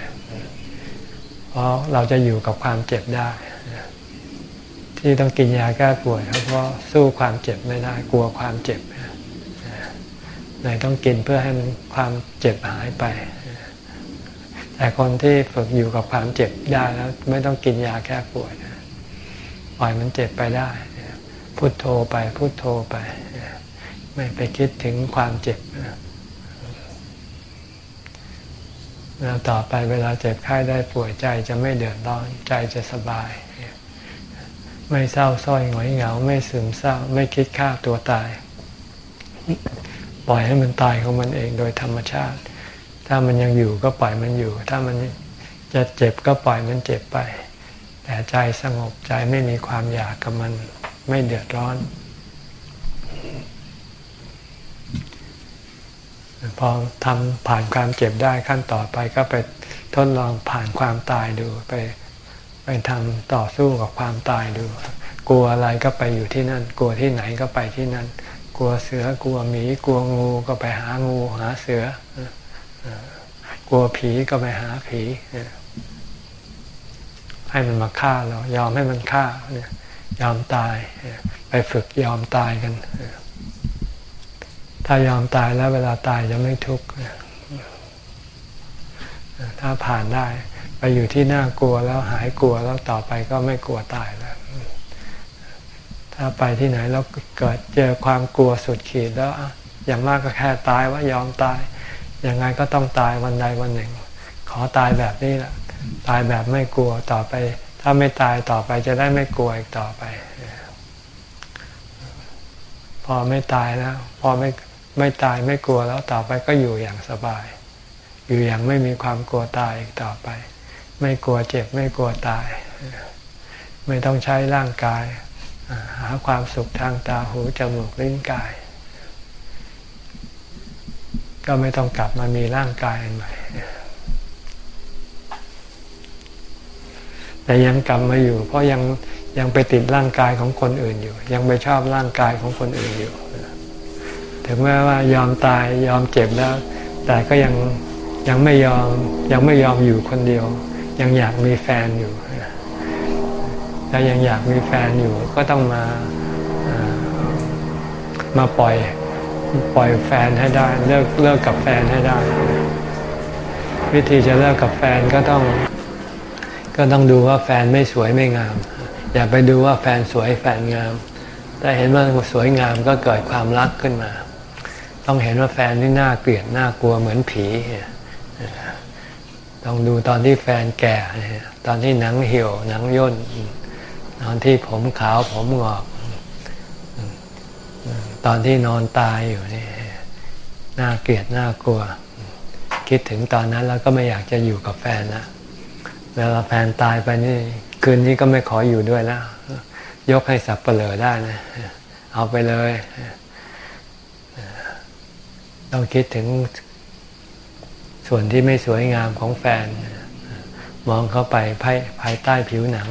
เพราะเราจะอยู่กับความเจ็บได้ที่ต้องกินยาแก้ปวดเพราะสู้ความเจ็บไม่ได้กลัวความเจ็บ เลยต้องกินเพื่อให้มันความเจ็บหายไป แต่คนที่ฝึกอยู่กับความเจ็บได้แล้วไม่ต้องกินยาแก้ปวดปล่อยมันเจ็บไปได้พุโทโธไปพุโทโธไป ไม่ไปคิดถึงความเจ็บแล้วต่อไปเวลาเจ็บไข้ได้ป่วยใจจะไม่เดือดร้อนใจจะสบาย ไม่เศร้าส้อยหงอยเหงา ไม่ซึมเศร้า ไม่คิดฆ่าตัวตาย ปล่อยให้มันตายของมันเองโดยธรรมชาติ ถ้ามันยังอยู่ก็ปล่อยมันอยู่ ถ้ามันจะเจ็บก็ปล่อยมันเจ็บไป แต่ใจสงบใจไม่มีความอยากกับมันไม่เดือดร้อน พอทำผ่านความเจ็บได้ขั้นต่อไปก็ไปทดลองผ่านความตายดูไปไปทำต่อสู้กับความตายดู กลัวอะไรก็ไปอยู่ที่นั่น กลัวที่ไหนก็ไปที่นั่น กลัวเสือกลัวหมี กลัวงูก็ไปหางูหาเสือกลัวผีก็ไปหาผีให้มันมาฆ่าเรา ยอมให้มันฆ่ายยอมตาย ไปฝึกยอมตายกัน ถ้ายอมตายแล้วเวลาตายจะไม่ทุกข์ถ้าผ่านได้ ไปอยู่ที่น่ากลัวแล้วหายกลัวแล้วต่อไปก็ไม่กลัวตายแล้ว ถ้าไปที่ไหนแล้วเกิดเจอความกลัวสุดขีดแล้วอย่างมากก็แค่ตายว่ายอมตายยังไงก็ต้องตายวันใดวันหนึ่ง ขอตายแบบนี้แหละตายแบบไม่กลัวต่อไป ถ้าไม่ตายต่อไปจะได้ไม่กลัวอีกต่อไป พอไม่ตายแล้ว พอไม่ไม่ตายไม่กลัวแล้วต่อไปก็อยู่อย่างสบาย อยู่อย่างไม่มีความกลัวตายอีกต่อไป ไม่กลัวเจ็บไม่กลัวตาย ไม่ต้องใช้ร่างกาย หาความสุขทางตาหูจมูกลิ้นกาย ก็ไม่ต้องกลับมามีร่างกายใหม่แต่ยังกลับมาอยู่ เพราะยังยังไปติดร่างกายของคนอื่นอยู่ ยังไปชอบร่างกายของคนอื่นอยู่ ถึงแม้ว่ายอมตายยอมเจ็บแล้ว แต่ก็ยังยังไม่ยอมยังไม่ยอมอยู่คนเดียว ยังอยากมีแฟนอยู่ ถ้ายังอยากมีแฟนอยู่ก็ต้องมามาปล่อยปล่อยแฟนให้ได้เลิกเลิกกับแฟนให้ได้ วิธีจะเลิกกับแฟนก็ต้อง ก็ต้องดูว่าแฟนไม่สวยไม่งาม อย่าไปดูว่าแฟนสวยแฟนงามแต่เห็นว่าสวยงามก็เกิดความรักขึ้นมา ต้องเห็นว่าแฟนนี่น่าเกลียดน่ากลัวเหมือนผีต้องดูตอนที่แฟนแก่ ตอนที่หนังเหี่ยวหนังย่น อนที่ผมขาวผมงอก ตอนที่นอนตายอยู่นี่น่าเกลียดน่ากลัว คิดถึงตอนนั้นแล้วก็ไม่อยากจะอยู่กับแฟนนะเวลาแฟนตายไปนี่ คืนนี้ก็ไม่ขออยู่ด้วยแล้วยกให้สับเปลือได้นะ เอาไปเลยต้องคิดถึงส่วนที่ไม่สวยงามของแฟน มองเข้าไปภายภายใต้ผิวหนัง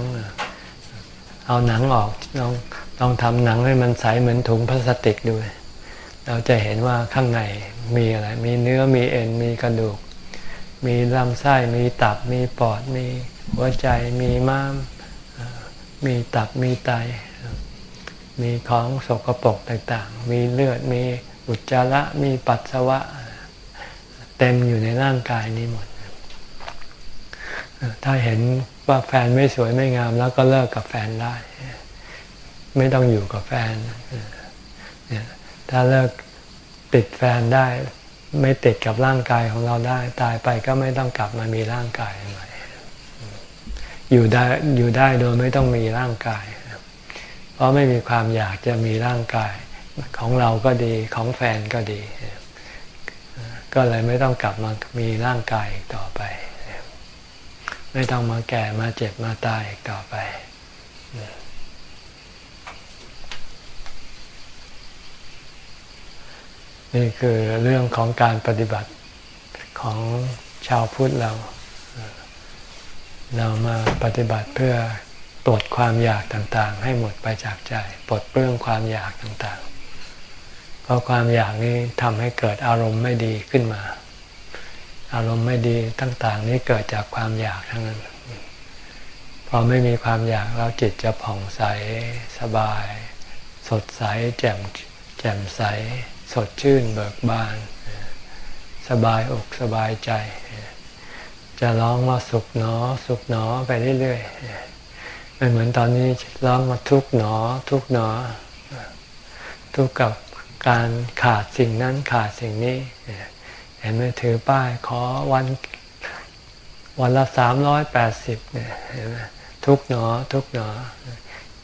เอาหนังออกต้องต้องทำหนังให้มันใสเหมือนถุงพลาสติกด้วยเราจะเห็นว่าข้างในมีอะไร มีเนื้อมีเอ็นมีกระดูก มีลำไส้มีตับมีปอดมีหัวใจมีม้าม มีตับมีไต มีของสกปรกต่างๆ มีเลือดมีอุจจาระมีปัสสาวะ เต็มอยู่ในร่างกายนี้หมด ถ้าเห็น ว่าแฟนไม่สวยไม่งามแล้วก็เลิกกับแฟนได้ ไม่ต้องอยู่กับแฟนเนี่ยถ้าเลิกติดแฟนได้ ไม่ติดกับร่างกายของเราได้ ตายไปก็ไม่ต้องกลับมามีร่างกายใหม่อยู่ได้อยู่ได้โดยไม่ต้องมีร่างกาย เพราะไม่มีความอยากจะมีร่างกายของเราก็ดีของแฟนก็ดี ก็เลยไม่ต้องกลับมามีร่างกายต่อไป ไม่ต้องมาแก่มาเจ็บมาตายอีกต่อไป นี่คือเรื่องของการปฏิบัติของชาวพุทธเรา เรามาปฏิบัติเพื่อปลดความอยากต่างๆ ให้หมดไปจากใจ ปลดเปลื้องความอยากต่างๆ เพราะความอยากนี้ทำให้เกิดอารมณ์ไม่ดีขึ้นมา อารมณ์ไม่ดีต่างๆ นี้เกิดจากความอยากทั้งนั้น พอไม่มีความอยากแล้วจิตจะผ่องใสสบาย สดใสแจ่มแจ่มใส สดชื่นเบิกบาน สบายอกสบายใจ จะร้องว่าสุขหนอ สุขหนอไปเรื่อยๆไม่เหมือนตอนนี้ร้องมาทุกหนอ ทุกหนอ ทุกกับการขาดสิ่งนั้นขาดสิ่งนี้ เห็นไหมถือป้ายขอวันวันละสามร้อยแปดสิบเนี่ยเห็นไหมทุกหนอทุกหนอ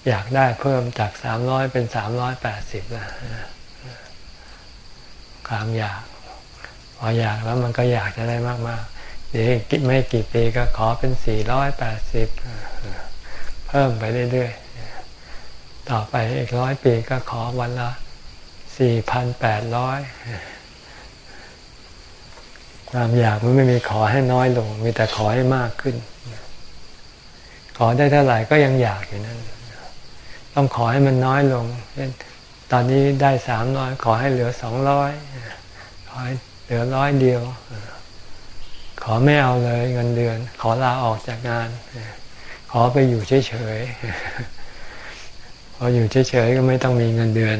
อยากได้เพิ่มจากสามร้อยเป็นสามร้อยแปดสิบละความอยาก พออยากแล้วมันก็อยากจะได้มากๆเดี๋ยวไม่กี่ปีก็ขอเป็นสี่ร้อยแปดสิบเพิ่มไปเรื่อยๆต่อไปอีกร้อยปีก็ขอวันละสี่พันแปดร้อย ความอยากมันไม่มีขอให้น้อยลง มีแต่ขอให้มากขึ้น ขอได้เท่าไหร่ก็ยังอยากอยู่นั่นต้องขอให้มันน้อยลงเช่นตอนนี้ได้สามร้อยขอให้เหลือสองร้อยขอให้เหลือร้อยเดียว ขอไม่เอาเลยเงินเดือน ขอลาออกจากงาน ขอไปอยู่เฉยๆพออยู่เฉยๆก็ไม่ต้องมีเงินเดือน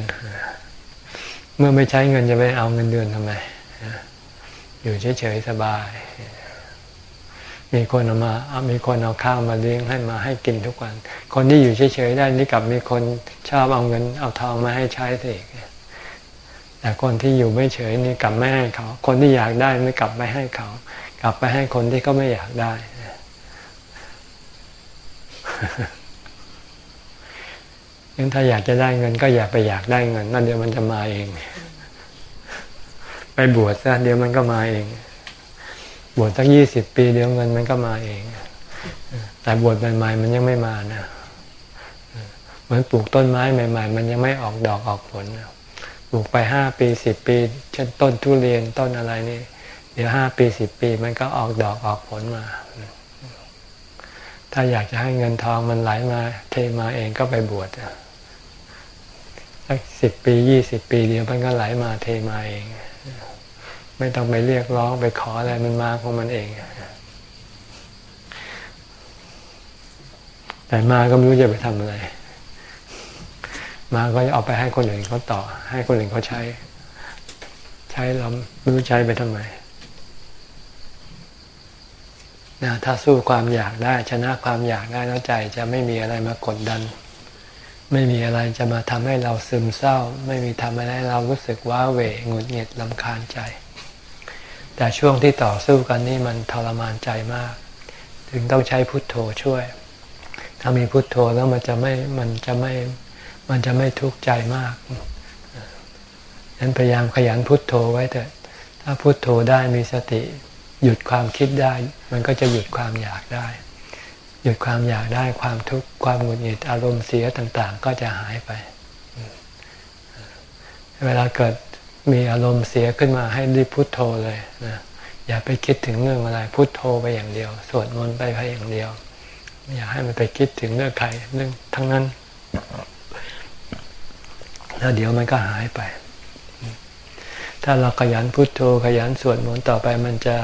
เมื่อไม่ใช้เงินจะไปเอาเงินเดือนทำไม อยู่เฉยๆสบาย มีคนเอามาเอามีคนเอาข้าวมาเลี้ยงให้มาให้กินทุกวัน คนที่อยู่เฉยๆได้นี่กลับมีคนชอบเอาเงินเอาทองมาให้ใช้สิแต่คนที่อยู่ไม่เฉยนี่กลับไม่ให้เขา คนที่อยากได้ไม่กลับไม่ให้เขา กลับไปให้คนที่เขาไม่อยากได้ยังถ้าอยากจะได้เงินก็อย่าไปอยากได้เงินนั่นเดี๋ยวมันจะมาเอง ไปบวชซะเดี๋ยวมันก็มาเอง บวชสักยี่สิบปีเดี๋ยวเงินมันก็มาเอง แต่บวชใหม่ๆมันยังไม่มานะเหมือนปลูกต้นไม้ใหม่ ๆ มันยังไม่ออกดอกออกผลปลูกไปห้าปีสิบปีเช่นต้นทุเรียนต้นอะไรนี่ เดี๋ยวห้าปีสิบปีมันก็ออกดอกออกผลมา ถ้าอยากจะให้เงินทองมันไหลมา เทมาเองก็ไปบวชสักสิบปียี่สิบปีเดียวมันก็ไหลมาเทมาเอง ไม่ต้องไปเรียกร้องไปขออะไรมันมาของมันเอง แต่มาก็ไม่รู้จะไปทำอะไร มาก็เอาไปให้คนอื่นเขาต่อ ให้คนอื่นเขาใช้ ใช้เราไม่รู้ใช้ไปทำไมนะถ้าสู้ความอยากได้ ชนะความอยากได้แล้วใจจะไม่มีอะไรมากดดัน ไม่มีอะไรจะมาทำให้เราซึมเศร้า ไม่มีทำให้เรารู้สึกว้าเหวหงุดหงิดลำคาญใจ แต่ช่วงที่ต่อสู้กันนี่มันทรมานใจมาก ถึงต้องใช้พุทโธช่วย ถ้ามีพุทโธแล้วมันจะไม่มันจะไม่มันจะไม่ทุกข์ใจมากนั้นพยายามขยันพุทโธไว้เถอะ ถ้าพุทโธได้มีสติ หยุดความคิดได้ มันก็จะหยุดความอยากได้ หยุดความอยากได้ความทุกข์ความหงุดหงิดอารมณ์เสียต่างๆ ก็จะหายไป เวลาเกิดมีอารมณ์เสียขึ้นมาให้รีบพุโทโธเลยนะอย่าไปคิดถึงเรื่องอะไรพุโทโธไปอย่างเดียว สวดมนต์ไปไปอย่างเดียว อย่าให้มันไปคิดถึงเรื่องใครเรื่องทั้งนั้น แล้วเดี๋ยวมันก็หายไป ถ้าเราขยันพุโทโธขยันสวดมนต์ต่อไปมันจะ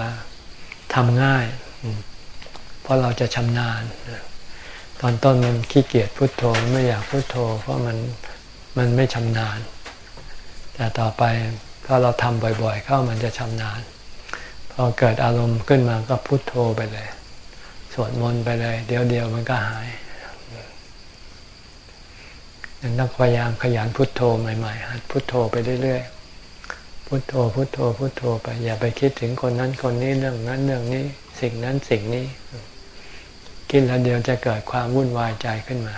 ทำง่าย ราะเราจะชำนาญตอนต้นมันขี้เกียจพุโทโธไม่อยากพุโทโธ เพราะมันมันไม่ชำนาญ แต่ต่อไปพอเราทำบ่อยๆ เข้ามันจะชำนาญพอเกิดอารมณ์ขึ้นมาก็พุโทโธไปเลยสวดมนต์ไปเลย เดี๋ยวเดียวมันก็หายยังต้องพยายามขยันพุโทโธใหม่ๆหัดพุโทโธไปเรื่อยๆ พุโทโธ พุโทโธ พุโทโธไปอย่าไปคิดถึงคนนั้นคนนี้เรื่องนั้นเรื่องนี้ สิ่งนั้นสิ่งนี้ กินแล้วเดียวจะเกิดความวุ่นวายใจขึ้นมา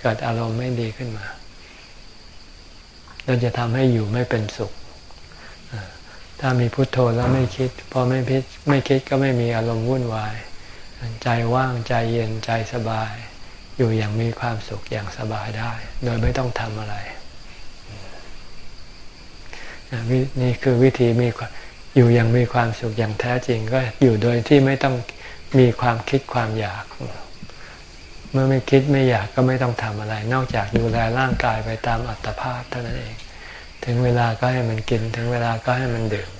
เกิดอารมณ์ไม่ดีขึ้นมาเราจะทำให้อยู่ไม่เป็นสุข ถ้ามีพุโทโธแล้วไม่คิด พอไม่พิดไม่คิดก็ไม่มีอารมณ์วุ่นวาย ใจว่างใจเย็นใจสบาย อยู่อย่างมีความสุขอย่างสบายได้ โดยไม่ต้องทำอะไร นี่คือวิธีมีอยู่อย่างมีความสุขอย่างแท้จริงก็อยู่โดยที่ไม่ต้อง มีความคิดความอยาก เมื่อไม่คิดไม่อยากก็ไม่ต้องทำอะไร นอกจากดูแลร่างกายไปตามอัตภาพเท่านั้นเอง ถึงเวลาก็ให้มันกิน ถึงเวลาก็ให้มันดื่ม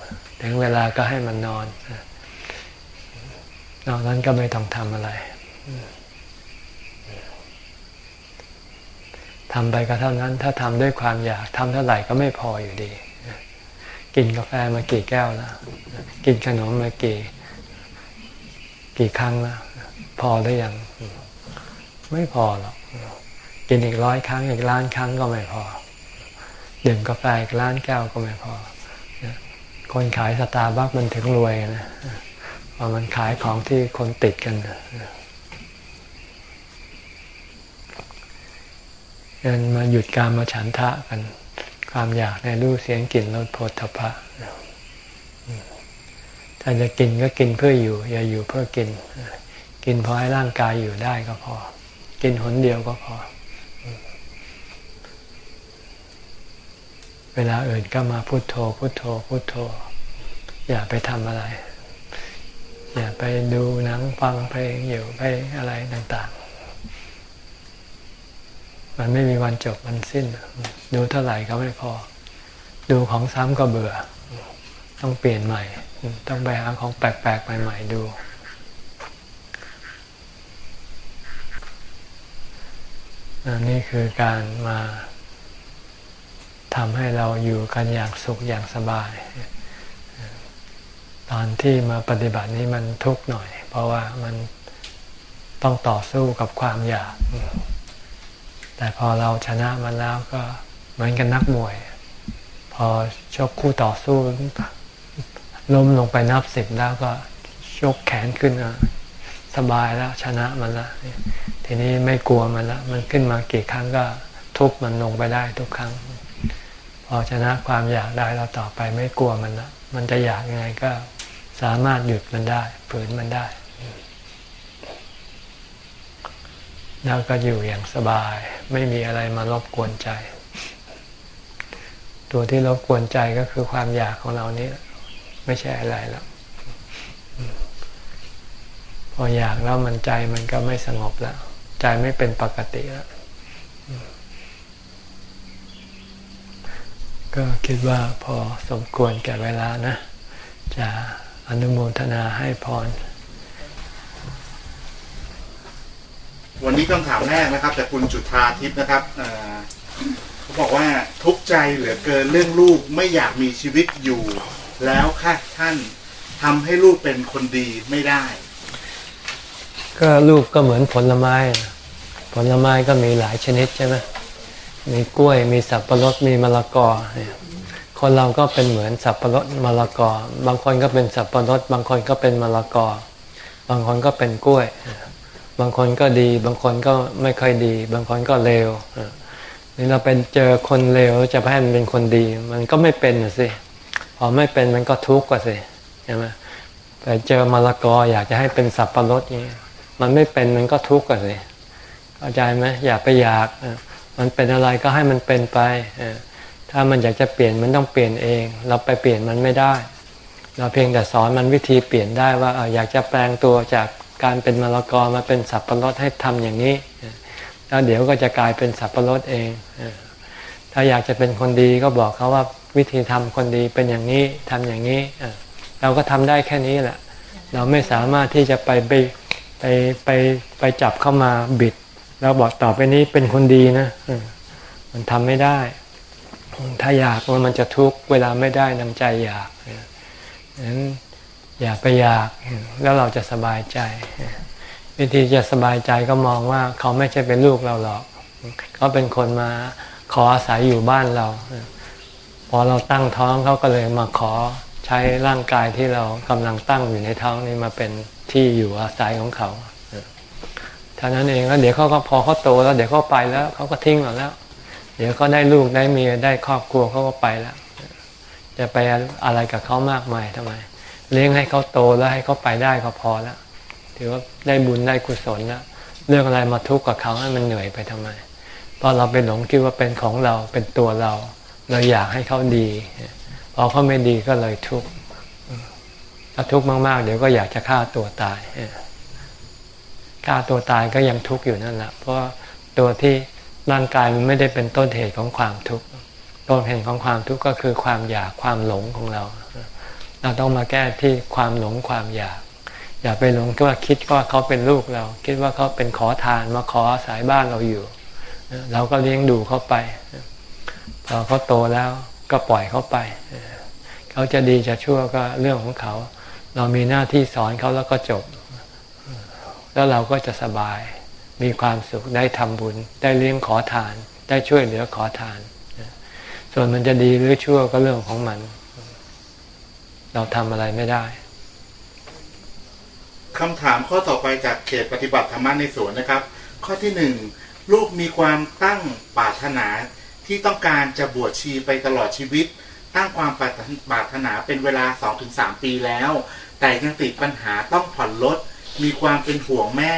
ถึงเวลาก็ให้มันนอน นอกนั้นก็ไม่ต้องทำอะไรทำไปก็เท่านั้น ถ้าทำด้วยความอยากทำเท่าไหร่ก็ไม่พออยู่ดี กินกาแฟมากี่แก้วแล้ว กินขนมมากี่ กี่ครั้งแล้วพอหรือยัง ไม่พอหรอกกินอีกร้อยครั้งอีกล้านครั้งก็ไม่พอดื่มกาแฟอีกล้านแก้วก็ไม่พอคนขายสตาร์บัคมันถึงรวยนะพอมันขายของที่คนติดกันเงินมาหยุดการมาฉันทะกัน ความอยากในรูปเสียงกลิ่นรสโผฏฐัพพะ ถ้าจะกินก็กินเพื่ออยู่ อย่าอยู่เพื่อกิน กินพอให้ร่างกายอยู่ได้ก็พอ กินหนเดียวก็พอ เวลาอื่นก็มาพุโทโธ พุโทโธ พุโทโธ อย่าไปทำอะไร อย่าไปดูหนังฟังเพลงอยู่ไปอะไรต่าง ๆ มันไม่มีวันจบมันสิ้น ดูเท่าไหร่ก็ไม่พอ ดูของซ้ำก็เบื่อ ต้องเปลี่ยนใหม่ ต้องไปหาของแปลกๆใหม่ๆดู นี่คือการมาทำให้เราอยู่กันอย่างสุขอย่างสบาย ตอนที่มาปฏิบัตินี้มันทุกข์หน่อย เพราะว่ามันต้องต่อสู้กับความอยาก แต่พอเราชนะมันแล้วก็เหมือนกันนักมวย พอชกคู่ต่อสู้ ล้มลงไปนับสิบแล้วก็ยกแขนขึ้นสบายแล้วชนะมันแล้วทีนี้ไม่กลัวมันแล้วมันขึ้นมากี่ครั้งก็ทุบมันลงไปได้ทุกครั้ง พอชนะความอยากได้เราต่อไปไม่กลัวมันละมันจะอยากยังไงก็สามารถหยุดมันได้ฝืนมันได้แล้วก็อยู่อย่างสบายไม่มีอะไรมารบกวนใจ ตัวที่รบกวนใจก็คือความอยากของเรานี้ ไม่ใช่อะไรแล้วพออยากแล้วมันใจมันก็ไม่สงบแล้ว ใจไม่เป็นปกติแล้ว ก็คิดว่าพอสมควรแก่เวลานะ จะอนุโมทนาให้พร วันนี้คำถามแรกนะครับจากคุณจุธาทิพย์นะครับเขาบอกว่าทุกใจเหลือเกินเรื่องลูกไม่อยากมีชีวิตอยู่ แล้วค่ะท่านทำให้ลูกเป็นคนดีไม่ได้ ก็ลูกก็เหมือนผลไม้ ผลไม้ก็มีหลายชนิดใช่ไหมมีกล้วยมีสับปะรดมีมะละกอเนี่ยคนเราก็เป็นเหมือนสับปะรดมะละกอ บางคนก็เป็นสับปะรด บางคนก็เป็นมะละกอ บางคนก็เป็นกล้วย บางคนก็ดี บางคนก็ไม่ค่อยดี บางคนก็เลวนี่เราเป็นเจอคนเลวจะให้มันเป็นคนดี มันก็ไม่เป็นสิ อไม่เป็นมันก็ทุกข์กว่าสิใช่ไหมไปเจอมะละกออยากจะให้เป็นสับปะรดนี่มันไม่เป็นมันก็ทุกข์กว่าสิเข้าใจไหมอย่าไปอยากมันเป็นอะไรก็ให้มันเป็นไปถ้ามันอยากจะเปลี่ยนมันต้องเปลี่ยนเอง เราไปเปลี่ยนมันไม่ได้ เราเพียงแต่สอนมันวิธีเปลี่ยนได้ว่าอยากจะแปลงตัวจากการเป็นมะละกอมาเป็นสับปะรดให้ทำอย่างนี้แล้วเดี๋ยวก็จะกลายเป็นสับปะรดเองถ้าอยากจะเป็นคนดีก็บอกเขาว่า วิธีทำคนดีเป็นอย่างนี้ทำอย่างนี้เราก็ทำได้แค่นี้แหละ เราไม่สามารถที่จะไปไปไปไปไปจับเข้ามาบิด แล้วบอกต่อไปนี้เป็นคนดีนะมันทำไม่ได้ ถ้าอยากมันจะทุกข์เวลาไม่ได้นำใจอยากนั้นอย่าไปอยากแล้วเราจะสบายใจ วิธีจะสบายใจก็มองว่าเขาไม่ใช่เป็นลูกเราหรอก เขาเป็นคนมาขออาศัยอยู่บ้านเรา พอเราตั้งท้องเขาก็เลยมาขอใช้ร่างกายที่เรากำลังตั้งอยู่ในท้องนี้มาเป็นที่อยู่อาศัยของเขาท่านั้นเองแล้วเดี๋ยวเขาก็พอเขาโตแล้วเดี๋ยวเขาไปแล้วเขาก็ทิ้งเราแล้ว เดี๋ยวเขาได้ลูกได้เมียได้ครอบครัวเขาก็ไปแล้ว จะไปอะไรกับเขามากมายทำไม เลี้ยงให้เขาโตแล้วให้เขาไปได้ก็พอแล้วถือว่าได้บุญได้กุศลแล้วเรื่องอะไรมาทุกข์กับเขาให้มันเหนื่อยไปทำไมพอเราไปหลงคิดว่าเป็นของเราเป็นตัวเรา เราอยากให้เขาดี พอเขาไม่ดีก็เลยทุกข์ถ้าทุกข์มาก ๆ เดี๋ยวก็อยากจะฆ่าตัวตายฆ่าตัวตายก็ยังทุกข์อยู่นั่นแหละ เพราะตัวที่ร่างกายมันไม่ได้เป็นต้นเหตุของความทุกข์ ต้นเหตุของความทุกข์ก็คือความอยากความหลงของเรา เราต้องมาแก้ที่ความหลงความอยาก อย่าไปหลงคิดว่าคิดว่าเขาเป็นลูกเรา คิดว่าเขาเป็นขอทานมาขอสายบ้านเราอยู่ เราก็เลี้ยงดูเขาไป พอเขาโตแล้วก็ปล่อยเขาไป เขาจะดีจะชั่วก็เรื่องของเขา เรามีหน้าที่สอนเขาแล้วก็จบ แล้วเราก็จะสบาย มีความสุขได้ทำบุญ ได้เลี้ยงขอทาน ได้ช่วยเหลือขอทาน ส่วนมันจะดีหรือชั่วก็เรื่องของมัน เราทำอะไรไม่ได้คำถามข้อต่อไปจากเขตปฏิบัติธรรมในสวนนะครับ ข้อที่หนึ่งลูกมีความตั้งปรารถนา ที่ต้องการจะบวชชีไปตลอดชีวิต ตั้งความปรารถนาเป็นเวลา 2-3 ปีแล้ว แต่ยังติดปัญหาต้องผ่อนรถมีความเป็นห่วงแม่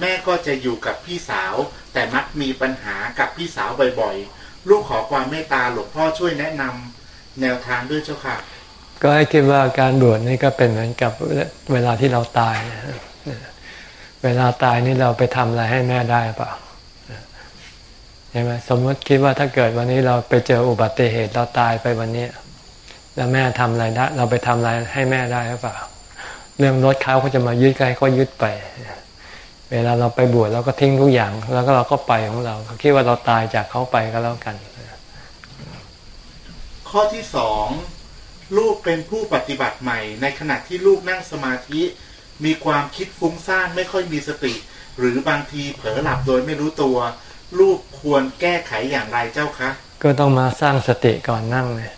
แม่ก็จะอยู่กับพี่สาว แต่มักมีปัญหากับพี่สาวบ่อยๆ ลูกขอความเมตตาหลวงพ่อช่วยแนะนำแนวทางด้วยเจ้าค่ะ ก็ให้คิดว่าการบวชนี่ก็เป็นเหมือนกับเวลาที่เราตาย เวลาตายนี่เราไปทำอะไรให้แม่ได้เปล่า ช่ไหมสมมติคิดว่าถ้าเกิดวันนี้เราไปเจออุบัติเหตุเราตายไปวันนี้ แล้วแม่ทำอะไรได้เราไปทำอะไรให้แม่ได้หรือเปล่า เรื่องรถเขาเขาจะมายึดใครก็ยึดไป เวลาเราไปบวชเราก็ทิ้งทุกอย่าง แล้วก็เราก็ไปของเราคิดว่าเราตายจากเขาไปก็แล้วกัน ข้อที่สองลูกเป็นผู้ปฏิบัติใหม่ ในขณะที่ลูกนั่งสมาธิ มีความคิดฟุ้งซ่านไม่ค่อยมีสติ หรือบางทีเผลอหลับโดยไม่รู้ตัว ลูกควรแก้ไขอย่างไรเจ้าคะ ก็ต้องมาสร้างสติก่อนนั่งเลย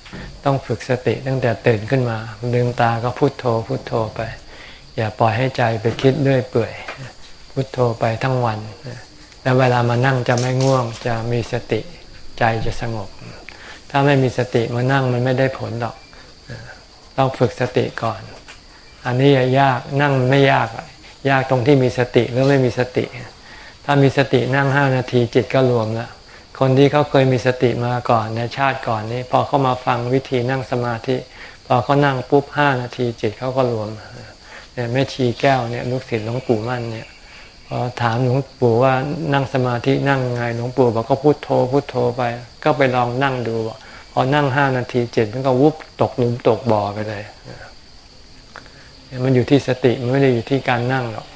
ต้องฝึกสติตั้งแต่ตื่นขึ้นมาลืมตาก็พุโทโธพุโทโธไป อย่าปล่อยให้ใจไปคิดเรื่อยเปื่อย พุโทโธไปทั้งวัน แล้วเวลามานั่งจะไม่ง่วงจะมีสติใจจะสงบ ถ้าไม่มีสติมานั่งมันไม่ได้ผลหรอก ต้องฝึกสติก่อน อันนี้ยากนั่งไม่ยากยากตรงที่มีสติหรือไม่มีสติ ถ้ามีสตินั่งห้านาทีจิตก็รวมล้วคนที่เขาเคยมีสติมาก่อนในชาติก่อนนี้ พอเขามาฟังวิธีนั่งสมาธิ พอเขานั่งปุ๊บห้านาทีจิตเขาก็รวมเนี่ยแม่ชีแก้วเนี่ยลูกศิษย์หลวงปู่มั่นเนี่ยพอถามหลวงปู่ว่านั่งสมาธินั่งไงหลวงปู่บอกก็พุโทโธพุโทโธไป ก็ไปลองนั่งดูพอนั่งห้านาทีจิตมันก็วุบตกหลุมตกบ่อไปเลยมันอยู่ที่สติมันไม่ได้อยู่ที่การนั่งหรอก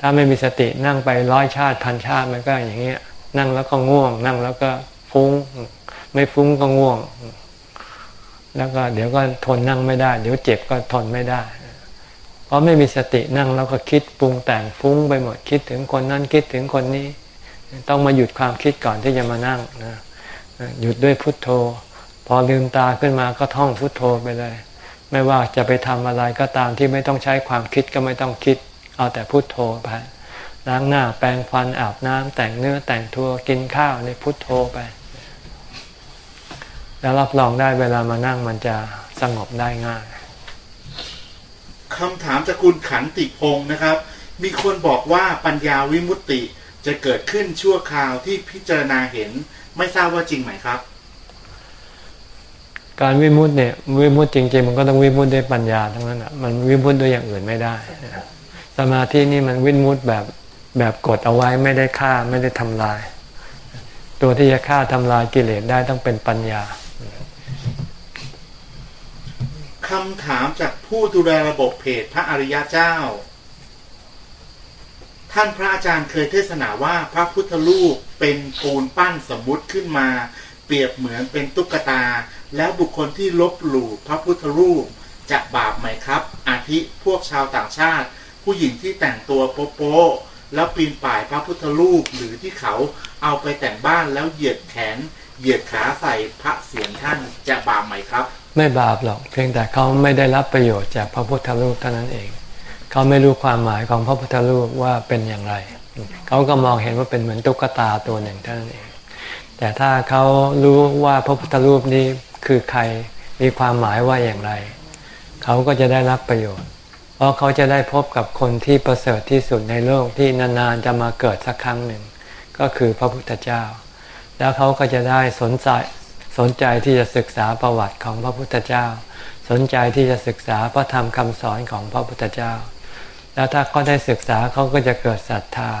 ถ้าไม่มีสตินั่งไปร้อยชาติพันชาติมันก็อย่างเงี้ย นั่งแล้วก็ง่วง นั่งแล้วก็ฟุ้ง ไม่ฟุ้งก็ง่วง แล้วก็เดี๋ยวก็ทนนั่งไม่ได้ เดี๋ยวเจ็บก็ทนไม่ได้ เพราะไม่มีสตินั่งแล้วก็คิดปรุงแต่งฟุ้งไปหมดคิดถึงคนนั้นคิดถึงคนนี้ ต้องมาหยุดความคิดก่อนที่จะมานั่งนะหยุดด้วยพุทโธ พอลืมตาขึ้นมาก็ท่องพุทโธไปเลย ไม่ว่าจะไปทำอะไรก็ตามที่ไม่ต้องใช้ความคิดก็ไม่ต้องคิด เอาแต่พุโทโธไปล้างหน้าแปรงฟันอาบน้ำแต่งเนื้อแต่งตัวกินข้าวในพุโทโธไป แล้วรับรองได้เวลามานั่งมันจะสงบได้ง่ายคำถามจากคุณขันติพงศ์นะครับ มีคนบอกว่าปัญญาวิมุตติจะเกิดขึ้นชั่วคราวที่พิจารณาเห็นไม่ทราบว่าจริงไหมครับ การวิมุตเนี่ยวิมุตจริงๆ มันก็ต้องวิมุตด้วยปัญญาทั้งนั้นอะมันวิมุตด้วยอย่างอื่นไม่ได้ สมาธินี่มันวินมุตแบบแบบกดเอาไว้ไม่ได้ฆ่าไม่ได้ทำลาย ตัวที่จะฆ่าทำลายกิเลสได้ต้องเป็นปัญญาคำถามจากผู้ดูแลระบบเพจพระอริยเจ้า ท่านพระอาจารย์เคยเทศนาว่าพระพุทธรูปเป็นปูนปั้นสมมุติขึ้นมา เปรียบเหมือนเป็นตุ๊กตา แล้วบุคคลที่ลบหลู่พระพุทธรูปจะบาปไหมครับ อาทิพวกชาวต่างชาติ ผู้หญิงที่แต่งตัวโป๊ะแล้วปีนป่ายพระพุทธรูปหรือที่เขาเอาไปแต่งบ้านแล้วเหยียดแขน เหยียดขาใส่พระเศียรท่านจะบาปไหมครับ ไม่บาปหรอกเพียงแต่เขาไม่ได้รับประโยชน์จากพระพุทธรูปเท่านั้นเอง เขาไม่รู้ความหมายของพระพุทธรูปว่าเป็นอย่างไร เขาก็มองเห็นว่าเป็นเหมือนตุ๊กตาตัวหนึ่งเท่านั้นเอง แต่ถ้าเขารู้ว่าพระพุทธรูปนี้คือใครมีความหมายว่าอย่างไร เขาก็จะได้รับประโยชน์ เพราะเขาจะได้พบกับคนที่ประเสริฐที่สุดในโลกที่นานๆจะมาเกิดสักครั้งหนึ่ง ก็คือพระพุทธเจ้า แล้วเขาก็จะได้สนใจสนใจที่จะศึกษาประวัติของพระพุทธเจ้า สนใจที่จะศึกษาพระธรรมคำสอนของพระพุทธเจ้า แล้วถ้าเขาได้ศึกษาเขาก็จะเกิดศรัทธา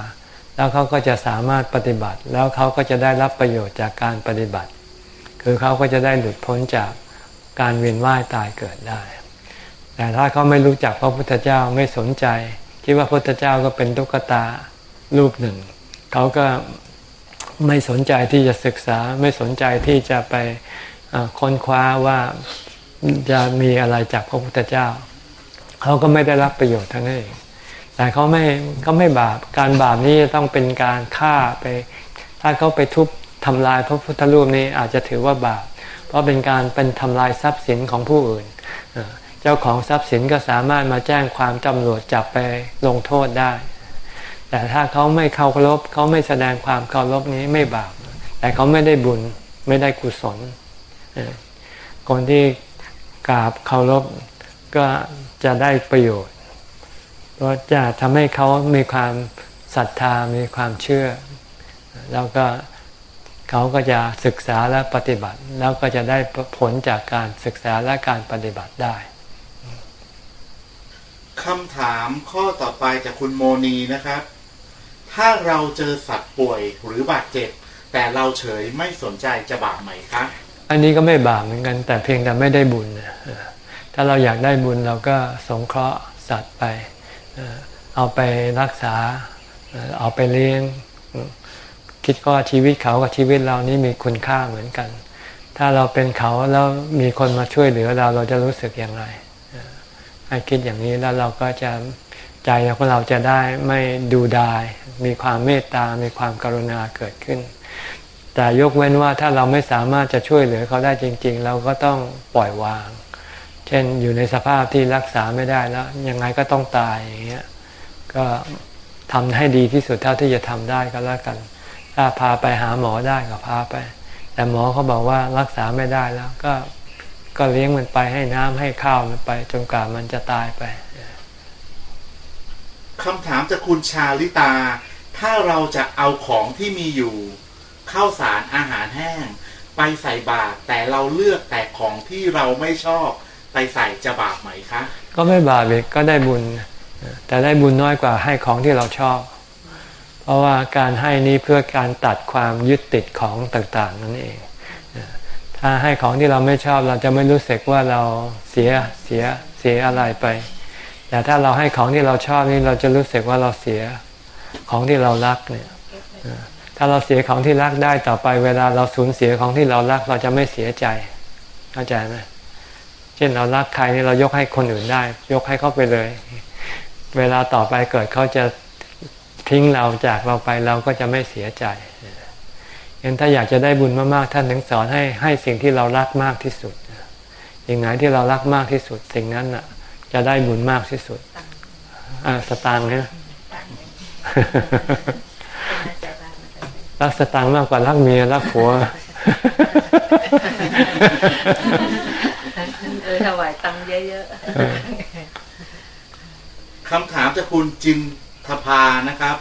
แล้วเขาก็จะสามารถปฏิบัติ แล้วเขาก็จะได้รับประโยชน์จากการปฏิบัติ คือเขาก็จะได้หลุดพ้นจากการเวียนว่ายตายเกิดได้ แต่ถ้าเขาไม่รู้จักพระพุทธเจ้าไม่สนใจ คิดว่าพระพุทธเจ้าก็เป็นตุ๊กตารูปหนึ่ง เขาก็ไม่สนใจที่จะศึกษาไม่สนใจที่จะไปค้นคว้าว่าจะมีอะไรจากพระพุทธเจ้า เขาก็ไม่ได้รับประโยชน์ทั้งนั้นเองแต่เขาไม่เขาไม่บาปการบาปนี้จะต้องเป็นการฆ่าไป ถ้าเขาไปทุบทำลายพระพุทธรูปนี้อาจจะถือว่าบาป เพราะเป็นการเป็นทำลายทรัพย์สินของผู้อื่น เจ้าของทรัพย์สินก็สามารถมาแจ้งความตำรวจจับไปลงโทษได้ แต่ถ้าเขาไม่เคารพเขาไม่แสดงความเคารพนี้ไม่บาป แต่เขาไม่ได้บุญไม่ได้กุศลคนที่กราบเคารพก็จะได้ประโยชน์เพราะจะทำให้เขามีความศรัทธามีความเชื่อ แล้วก็เขาก็จะศึกษาและปฏิบัติ แล้วก็จะได้ผลจากการศึกษาและการปฏิบัติได้ คำถามข้อต่อไปจากคุณโมนีนะครับ ถ้าเราเจอสัตว์ป่วยหรือบาดเจ็บ แต่เราเฉยไม่สนใจจะบาปไหมคะอันนี้ก็ไม่บาปเหมือนกัน แต่เพียงแต่ไม่ได้บุญ ถ้าเราอยากได้บุญเราก็สงเคราะห์สัตว์ไป เอาไปรักษา เอาไปเลี้ยง คิดก็ชีวิตเขากับชีวิตเรานี่มีคุณค่าเหมือนกัน ถ้าเราเป็นเขาแล้วมีคนมาช่วยเหลือเราเราจะรู้สึกอย่างไร ให้คิดอย่างนี้แล้วเราก็จะใจของเราจะได้ไม่ดูดาย มีความเมตตา มีความกรุณาเกิดขึ้น แต่ยกเว้นว่าถ้าเราไม่สามารถจะช่วยเหลือเขาได้จริง ๆ เราก็ต้องปล่อยวาง เช่นอยู่ในสภาพที่รักษาไม่ได้แล้ว ยังไงก็ต้องตายอย่างเงี้ยก็ทำให้ดีที่สุดเท่าที่จะทำได้ก็แล้วกัน ถ้าพาไปหาหมอได้ก็พาไป แต่หมอเขาบอกว่ารักษาไม่ได้แล้วก็ ก็เลี้ยงมันไปให้น้ำให้ข้าวมันไป จนกว่ามันจะตายไปคำถามจากคุณชาลิตา ถ้าเราจะเอาของที่มีอยู่ข้าวสารอาหารแห้ง ไปใส่บาตรแต่เราเลือกแต่ของที่เราไม่ชอบไปใส่จะบาปไหมคะ ก็ไม่บาปอีกก็ได้บุญ แต่ได้บุญน้อยกว่าให้ของที่เราชอบ เพราะว่าการให้นี้เพื่อการตัดความยึดติดของต่างๆนั่นเอง ถ้าให้ของที่เราไม่ชอบเราจะไม่รู้สึกว่าเราเสียเสียเสียอะไรไป แต่ถ้าเราให้ของที่เราชอบนี่เราจะรู้สึกว่าเราเสียของที่เรารักเนี่ยถ้าเราเสียของที่รักได้ต่อไป เวลาเราสูญเสียของที่เรารักเราจะไม่เสียใจเข้าใจไหมเช่นเรารักใครนี่เรายกให้คนอื่นได้ ยกให้เขาไปเลย เวลาต่อไปเกิดเขาจะทิ้งเราจากเราไปเราก็จะไม่เสียใจ ยันถ้าอยากจะได้บุญมากๆท่านถึงสอนให้ให้สิ่งที่เรารักมากที่สุดสิ่งไหนที่เรารักมากที่สุด สิ่งนั้นน่ะ จะได้บุญมากที่สุดอ่าสตางค์เนี่ยรักสตางค์มากกว่ารักเมียรักผัวเออถวายตังค์เยอะคำถามจากคุณจินทภานะครับ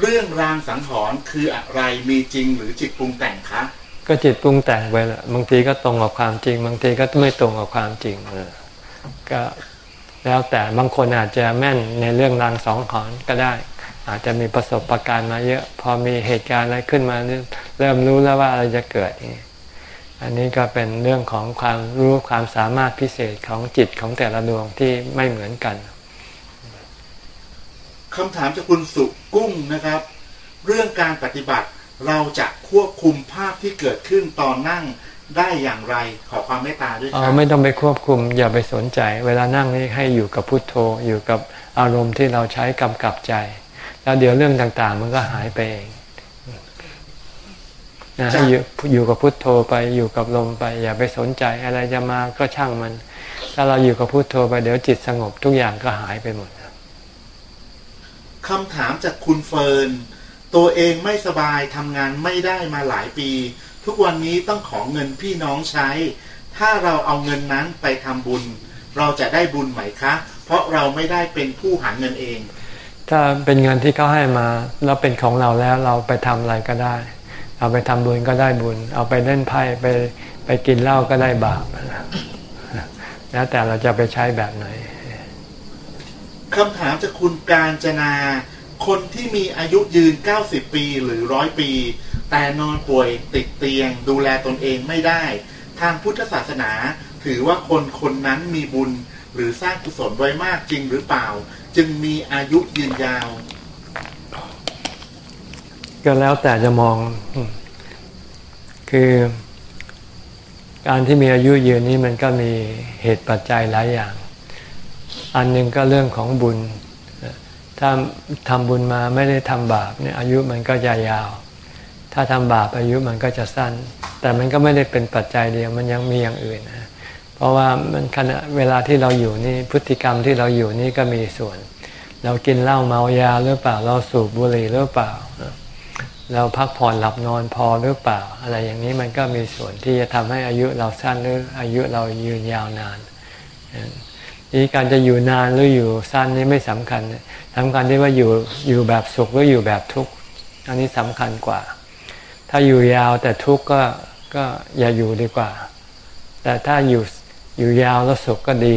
เรื่องรางสังหรณ์คืออะไรมีจริงหรือจิตปรุงแต่งคะก็จิตปรุงแต่งไปแหละบางทีก็ตรงกับความจริง บางทีก็ไม่ตรงกับความจริงเออก็แล้วแต่บางคนอาจจะแม่นในเรื่องรางสองขอนก็ได้ อาจจะมีประสบะการณ์มาเยอะ พอมีเหตุการณ์อะไรขึ้นมา เริ่มรู้แล้วว่าอะไรจะเกิดนี่อันนี้ก็เป็นเรื่องของความรู้ความสามารถพิเศษของจิตของแต่ละดวงที่ไม่เหมือนกัน คำถามจากคุณสุกุ้งนะครับ เรื่องการปฏิบัติเราจะควบคุมภาพที่เกิดขึ้นตอนนั่งได้อย่างไรขอความเมตตาด้วยคอ๋รัอบไม่ต้องไปควบคุม อย่าไปสนใจ เวลานั่งนี่ให้อยู่กับพุทโธ อยู่กับอารมณ์ที่เราใช้กำกับใจ แล้วเดี๋ยวเรื่องต่างๆ มันก็หายไปเองนะให้อยู่อยู่กับพุทโธไปอยู่กับลมไป อย่าไปสนใจอะไรจะมาก็ช่างมัน ถ้าเราอยู่กับพุทโธไปเดี๋ยวจิตสงบทุกอย่างก็หายไปหมด คำถามจากคุณเฟิร์น ตัวเองไม่สบายทำงานไม่ได้มาหลายปี ทุกวันนี้ต้องขอเงินพี่น้องใช้ ถ้าเราเอาเงินนั้นไปทำบุญ เราจะได้บุญไหมคะ เพราะเราไม่ได้เป็นผู้หาเงินเอง ถ้าเป็นเงินที่เขาให้มาแล้วเป็นของเราแล้วเราไปทำอะไรก็ได้ เอาไปทำบุญก็ได้บุญ เอาไปเล่นไพ่ไปไปกินเหล้าก็ได้บาปแล้วแต่เราจะไปใช้แบบไหน คำถามจากคุณการจนา คนที่มีอายุยืน 90 ปีหรือร้อยปี แต่นอนป่วยติดเตียง ดูแลตนเองไม่ได้ ทางพุทธศาสนา ถือว่าคนคนนั้นมีบุญ หรือสร้างกุศลไว้มากจริงหรือเปล่า จึงมีอายุยืนยาว ก็แล้วแต่จะมอง คือ การที่มีอายุยืนนี้มันก็มีเหตุปัจจัยหลายอย่าง อันหนึ่งก็เรื่องของบุญ ถ้าทำบุญมาไม่ได้ทำบาปเนี่ยอายุมันก็จะยาว ถ้าทำบาปอายุมันก็จะสั้น แต่มันก็ไม่ได้เป็นปัจจัยเดียวมันยังมีอย่างอื่นนะเพราะว่ามันขณะเวลาที่เราอยู่นี่พฤติกรรมที่เราอยู่นี่ก็มีส่วน เรากินเหล้าเมายาหรือเปล่า เราสูบบุหรี่หรือเปล่า เราพักผ่อนหลับนอนพอหรือเปล่า อะไรอย่างนี้มันก็มีส่วนที่จะทำให้อายุเราสั้นหรืออายุเรายืนยาวนาน นี่การจะอยู่นานหรืออยู่สั้นนี่ไม่สำคัญสำคัญที่ว่าอยู่อยู่แบบสุขหรืออยู่แบบทุกข์อันนี้สำคัญกว่า ถ้าอยู่ยาวแต่ทุกข์ก็ก็อย่าอยู่ดีกว่า แต่ถ้าอยู่อยู่ยาวแล้วสุขก็ดี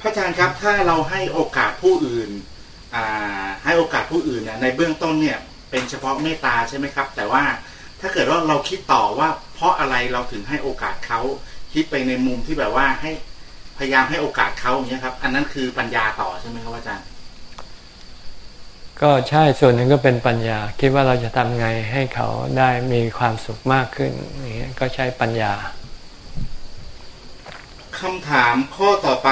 พระอาจารย์ครับถ้าเราให้โอกาสผู้อื่นให้โอกาสผู้อื่นเนี่ยในเบื้องต้นเนี่ยเป็นเฉพาะเมตตาใช่ไหมครับ แต่ว่าถ้าเกิดว่าเราคิดต่อว่าเพราะอะไรเราถึงให้โอกาสเขา คิดไปในมุมที่แบบว่าให้พยายามให้โอกาสเขาอย่างเงี้ยครับ อันนั้นคือปัญญาต่อใช่ไหมครับอาจารย์ ก็ใช่ส่วนหนึ่งก็เป็นปัญญา คิดว่าเราจะทำไงให้เขาได้มีความสุขมากขึ้นอย่างเงี้ยก็ใช้ปัญญาคำถามข้อต่อไป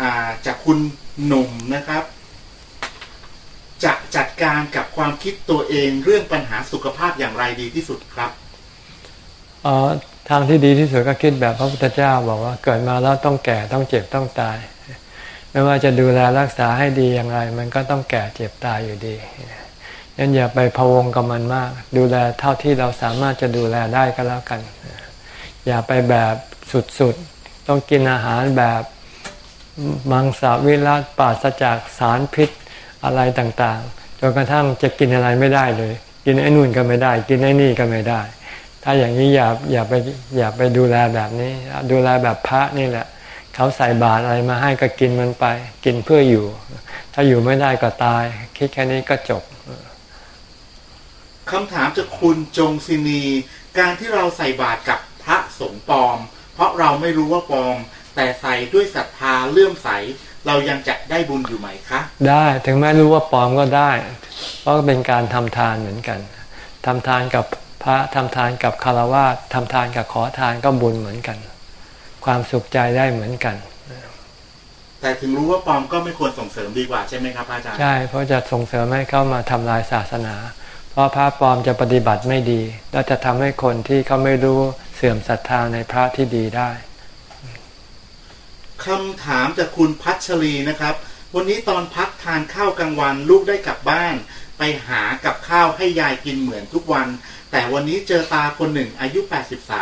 อ่าจากคุณหนุ่มนะครับ จะจัดการกับความคิดตัวเองเรื่องปัญหาสุขภาพอย่างไรดีที่สุดครับอ๋อทางที่ดีที่สุดก็คิดแบบพระพุทธเจ้าบอกว่าเกิดมาแล้วต้องแก่ต้องเจ็บต้องตาย ไม่ว่าจะดูแลรักษาให้ดีอย่างไร มันก็ต้องแก่เจ็บตายอยู่ดียันอย่าไปพะวงกับมันมาก ดูแลเท่าที่เราสามารถจะดูแลได้ก็แล้วกัน อย่าไปแบบสุดๆ ต้องกินอาหารแบบมังสวิรัตปราศจากสารพิษอะไรต่างๆจนกระทั่งจะกินอะไรไม่ได้เลย กินไอ้นู่นก็ไม่ได้ กินไอ้นี่ก็ไม่ได้ ถ้าอย่างนี้อย่าอย่าไปอย่าไปดูแลแบบนี้ ดูแลแบบพระนี่แหละ เขาใส่บาตรอะไรมาให้ก็กินมันไป กินเพื่ออยู่ ถ้าอยู่ไม่ได้ก็ตาย คิดแค่นี้ก็จบคำถามจากคุณจงศินี การที่เราใส่บาตรกับพระสงฆ์ปลอม เพราะเราไม่รู้ว่าปลอม แต่ใส่ด้วยศรัทธาเลื่อมใส เรายังจะได้บุญอยู่ไหมคะ ได้ถึงแม้รู้ว่าปลอมก็ได้ เพราะเป็นการทำทานเหมือนกันทำทานกับ พระทำทานกับคารวะทำทานกับขอทานก็บุญเหมือนกัน ความสุขใจได้เหมือนกัน แต่ถึงรู้ว่าปลอมก็ไม่ควรส่งเสริมดีกว่าใช่ไหมครับอาจารย์ใช่เพราะจะส่งเสริมให้เข้ามาทำลายศาสนา เพราะพระปลอมจะปฏิบัติไม่ดี และจะทำให้คนที่เขาไม่รู้เสื่อมศรัทธาในพระที่ดีได้คำถามจากคุณพัชรีนะครับ วันนี้ตอนพักทานข้าวกลางวัน ลูกได้กลับบ้าน ไปหากับข้าวให้ยายกินเหมือนทุกวัน แต่วันนี้เจอตาคนหนึ่งอายุ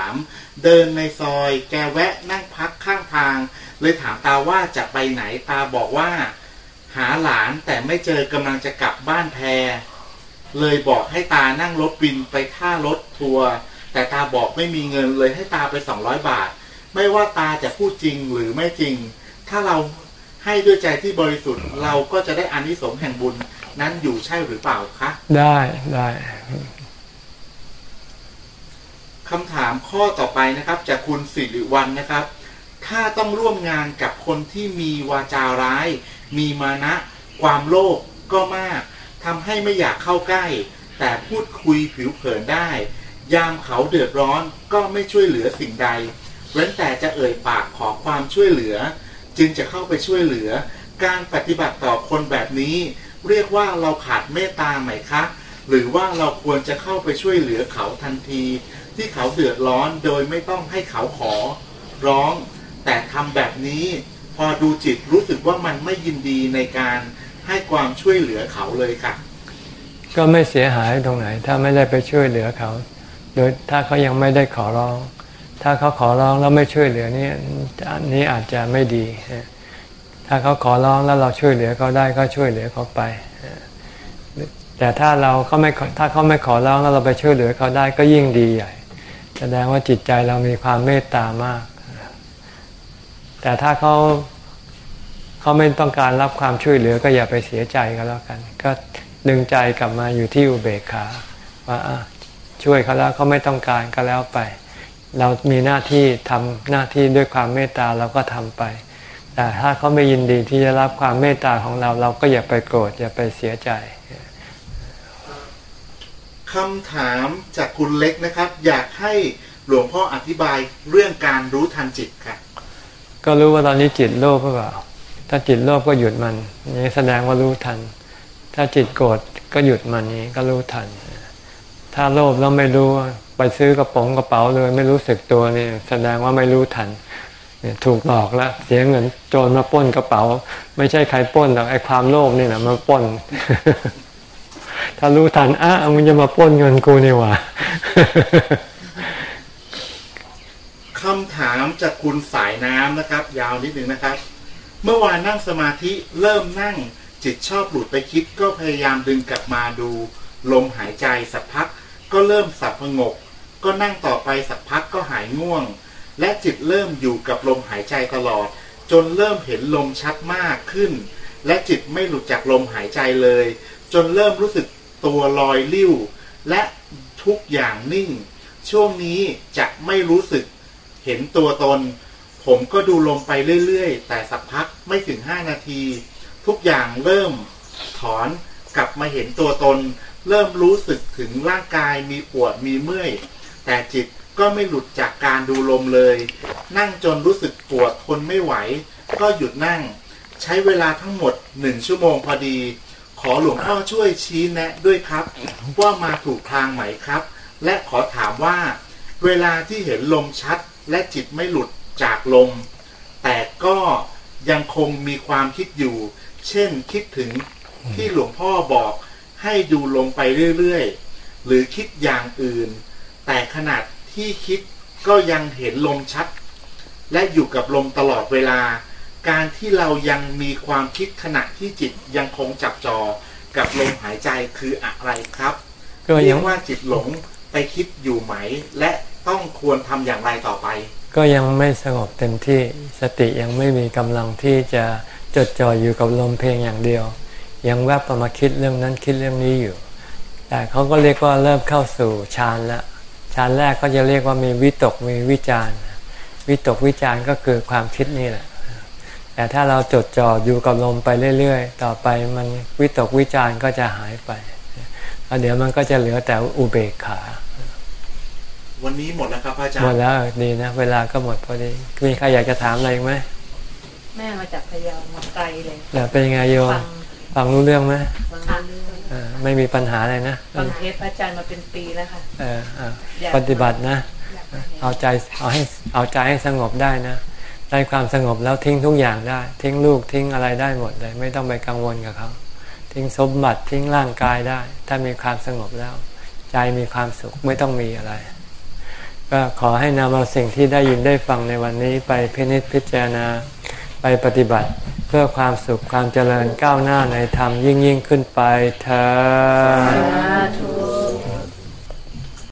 83 เดินในซอยแกแวะนั่งพักข้างทาง เลยถามตาว่าจะไปไหนตาบอกว่า หาหลานแต่ไม่เจอกำลังจะกลับบ้านแพร เลยบอกให้ตานั่งรถบินไปท่ารถทัวร์แต่ตาบอกไม่มีเงินเลยให้ตาไป 200 บาท ไม่ว่าตาจะพูดจริงหรือไม่จริง ถ้าเราให้ด้วยใจที่บริสุทธิ์เราก็จะได้อานิสงส์แห่งบุญนั้นอยู่ใช่หรือเปล่าคะ ได้ได้ คำถามข้อต่อไปนะครับจากคุณสิริวัลนนะครับ ถ้าต้องร่วมงานกับคนที่มีวาจาร้าย มีมานะ ความโลภก็มากทำให้ไม่อยากเข้าใกล้ แต่พูดคุยผิวเผินได้ ยามเขาเดือดร้อนก็ไม่ช่วยเหลือสิ่งใด เว้นแต่จะเอ่ยปากขอความช่วยเหลือ จึงจะเข้าไปช่วยเหลือ การปฏิบัติต่อคนแบบนี้ เรียกว่าเราขาดเมตตาไหมคะ หรือว่าเราควรจะเข้าไปช่วยเหลือเขาทันที ที่เขาเดือดร้อนโดยไม่ต้องให้เขาขอร้อง แต่ทำแบบนี้ พอดูจิตรู้สึกว่ามันไม่ยินดีในการให้ความช่วยเหลือเขาเลยค่ะ ก็ไม่เสียหายตรงไหน ถ้าไม่ได้ไปช่วยเหลือเขา โดยถ้าเขายังไม่ได้ขอร้อง ถ้าเขาขอร้องแล้วไม่ช่วยเหลือนี่อันนี้อาจจะไม่ดี ถ้าเขาขอร้องแล้วเราช่วยเหลือเขาได้ก็ช่วยเหลือเขาไปแต่ถ้าเราเขาไม่ถ้าเขาไม่ขอร้องแล้วเราไปช่วยเหลือเขาได้ก็ยิ่งดีใหญ่ แสดงว่าจิตใจเรามีความเมตตามาก แต่ถ้าเขาเขาไม่ต้องการรับความช่วยเหลือก็อย่าไปเสียใจก็แล้วกัน ก็ดึงใจกลับมาอยู่ที่อุเบกขาว่าช่วยเขาแล้วเขาไม่ต้องการก็แล้วไป เรามีหน้าที่ทำหน้าที่ด้วยความเมตตาเราก็ทำไป แต่ถ้าเขาไม่ยินดีที่จะรับความเมตตาของเราเราก็อย่าไปโกรธอย่าไปเสียใจ คำถามจากคุณเล็กนะครับ อยากให้หลวงพ่ออธิบายเรื่องการรู้ทันจิตค่ะ ก็รู้ว่าตอนนี้จิตโลภหรือเปล่า ถ้าจิตโลภก็หยุดมันนี่แสดงว่ารู้ทัน ถ้าจิตโกรธก็หยุดมันนี้ก็รู้ทัน ถ้าโลภแล้วไม่รู้ไปซื้อกระป๋องกระเป๋าเลย ไม่รู้สึกตัวนี่แสดงว่าไม่รู้ทันเนี่ยถูกหลอกแล้วเสียเงินโจรมาป้นกระเป๋า ไม่ใช่ใครป้นหรอกไอ้ความโลภนี่แหละมาป้น ถ้ารู้ทันอ้ามึงจะมาป้นเงินกูนี่หว่าคำถามจากคุณสายน้ำนะครับ ยาวนิดนึงนะครับ เมื่อวานนั่งสมาธิเริ่มนั่งจิตชอบหลุดไปคิดก็พยายามดึงกลับมาดู ลมหายใจสักพัก ก็เริ่มสับพงก ก็นั่งต่อไปสักพักก็หายง่วง และจิตเริ่มอยู่กับลมหายใจตลอด จนเริ่มเห็นลมชัดมากขึ้น และจิตไม่หลุดจากลมหายใจเลย จนเริ่มรู้สึกตัวลอยลิ้ว และทุกอย่างนิ่ง ช่วงนี้จะไม่รู้สึกเห็นตัวตน ผมก็ดูลมไปเรื่อยๆ แต่สักพักไม่ถึง 5 นาที ทุกอย่างเริ่มถอนกลับมาเห็นตัวตน เริ่มรู้สึกถึงร่างกายมีปวดมีเมื่อย แต่จิตก็ไม่หลุดจากการดูลมเลย นั่งจนรู้สึกปวดทนไม่ไหว ก็หยุดนั่ง ใช้เวลาทั้งหมดหนึ่งชั่วโมงพอดี ขอหลวงพ่อช่วยชี้แนะด้วยครับ ว่ามาถูกทางไหมครับ และขอถามว่า เวลาที่เห็นลมชัดและจิตไม่หลุดจากลม แต่ก็ยังคงมีความคิดอยู่ เช่นคิดถึงที่หลวงพ่อบอกให้ดูลมไปเรื่อยๆ หรือคิดอย่างอื่น แต่ขนาดที่คิดก็ยังเห็นลมชัด และอยู่กับลมตลอดเวลา การที่เรายังมีความคิดขณะที่จิตยังคงจับจอกับลมหายใจคืออะไรครับก็เรียัยงกว่าจิตหลงไปคิดอยู่ไหม และต้องควรทำอย่างไรต่อไป ก็ยังไม่สงบเต็มที่สติยังไม่มีกำลังที่จะจดจ่ออยู่กับลมเพลงอย่างเดียว ยังแวบประมาคิดเรื่องนั้นคิดเรื่องนี้อยู่ แต่เขาก็เรียกว่าเริ่มเข้าสู่ฌานแล้วฌานแรกก็จะเรียกว่ามีวิตกมีวิจารณ์วิตกวิจารณ์ก็คือความคิดนี่แหละ แต่ถ้าเราจดจ่ออยู่กับลมไปเรื่อยๆ ต่อไปมันวิตกวิจารณ์ก็จะหายไปแล้วเดี๋ยวมันก็จะเหลือแต่อุเบกขา วันนี้หมดแล้วครับพระอาจารหมดย์แล้วดีนะ เวลาก็หมดพอดีมีใครอยากจะถามอะไรอีกไหมแม่มาจากพะเยามาไกลเลยเดี๋ยวเป็นยังไงโยมฟังฟังรู้เรื่องไหมฟังเรื่องเออไม่มีปัญหาอะไรนะฟังเทปพระอาจารย์มาเป็นปีแล้วค่ะเออเอออยากปฏิบัตินะอยากมาเห็นเอาใจเอาให้เอาใจให้สงบได้นะ ได้ความสงบแล้วทิ้งทุกอย่างได้ ทิ้งลูกทิ้งอะไรได้หมดเลย ไม่ต้องไปกังวลกับเขาทิ้งสมบัติทิ้งร่างกายได้ ถ้ามีความสงบแล้ว ใจมีความสุขไม่ต้องมีอะไร ก็ขอให้นำเอาสิ่งที่ได้ยินได้ฟังในวันนี้ไปพินิจพิจารณาไปปฏิบัติเพื่อความสุขความเจริญก้าวหน้าในธรรมยิ่งยิ่งขึ้นไปเธอ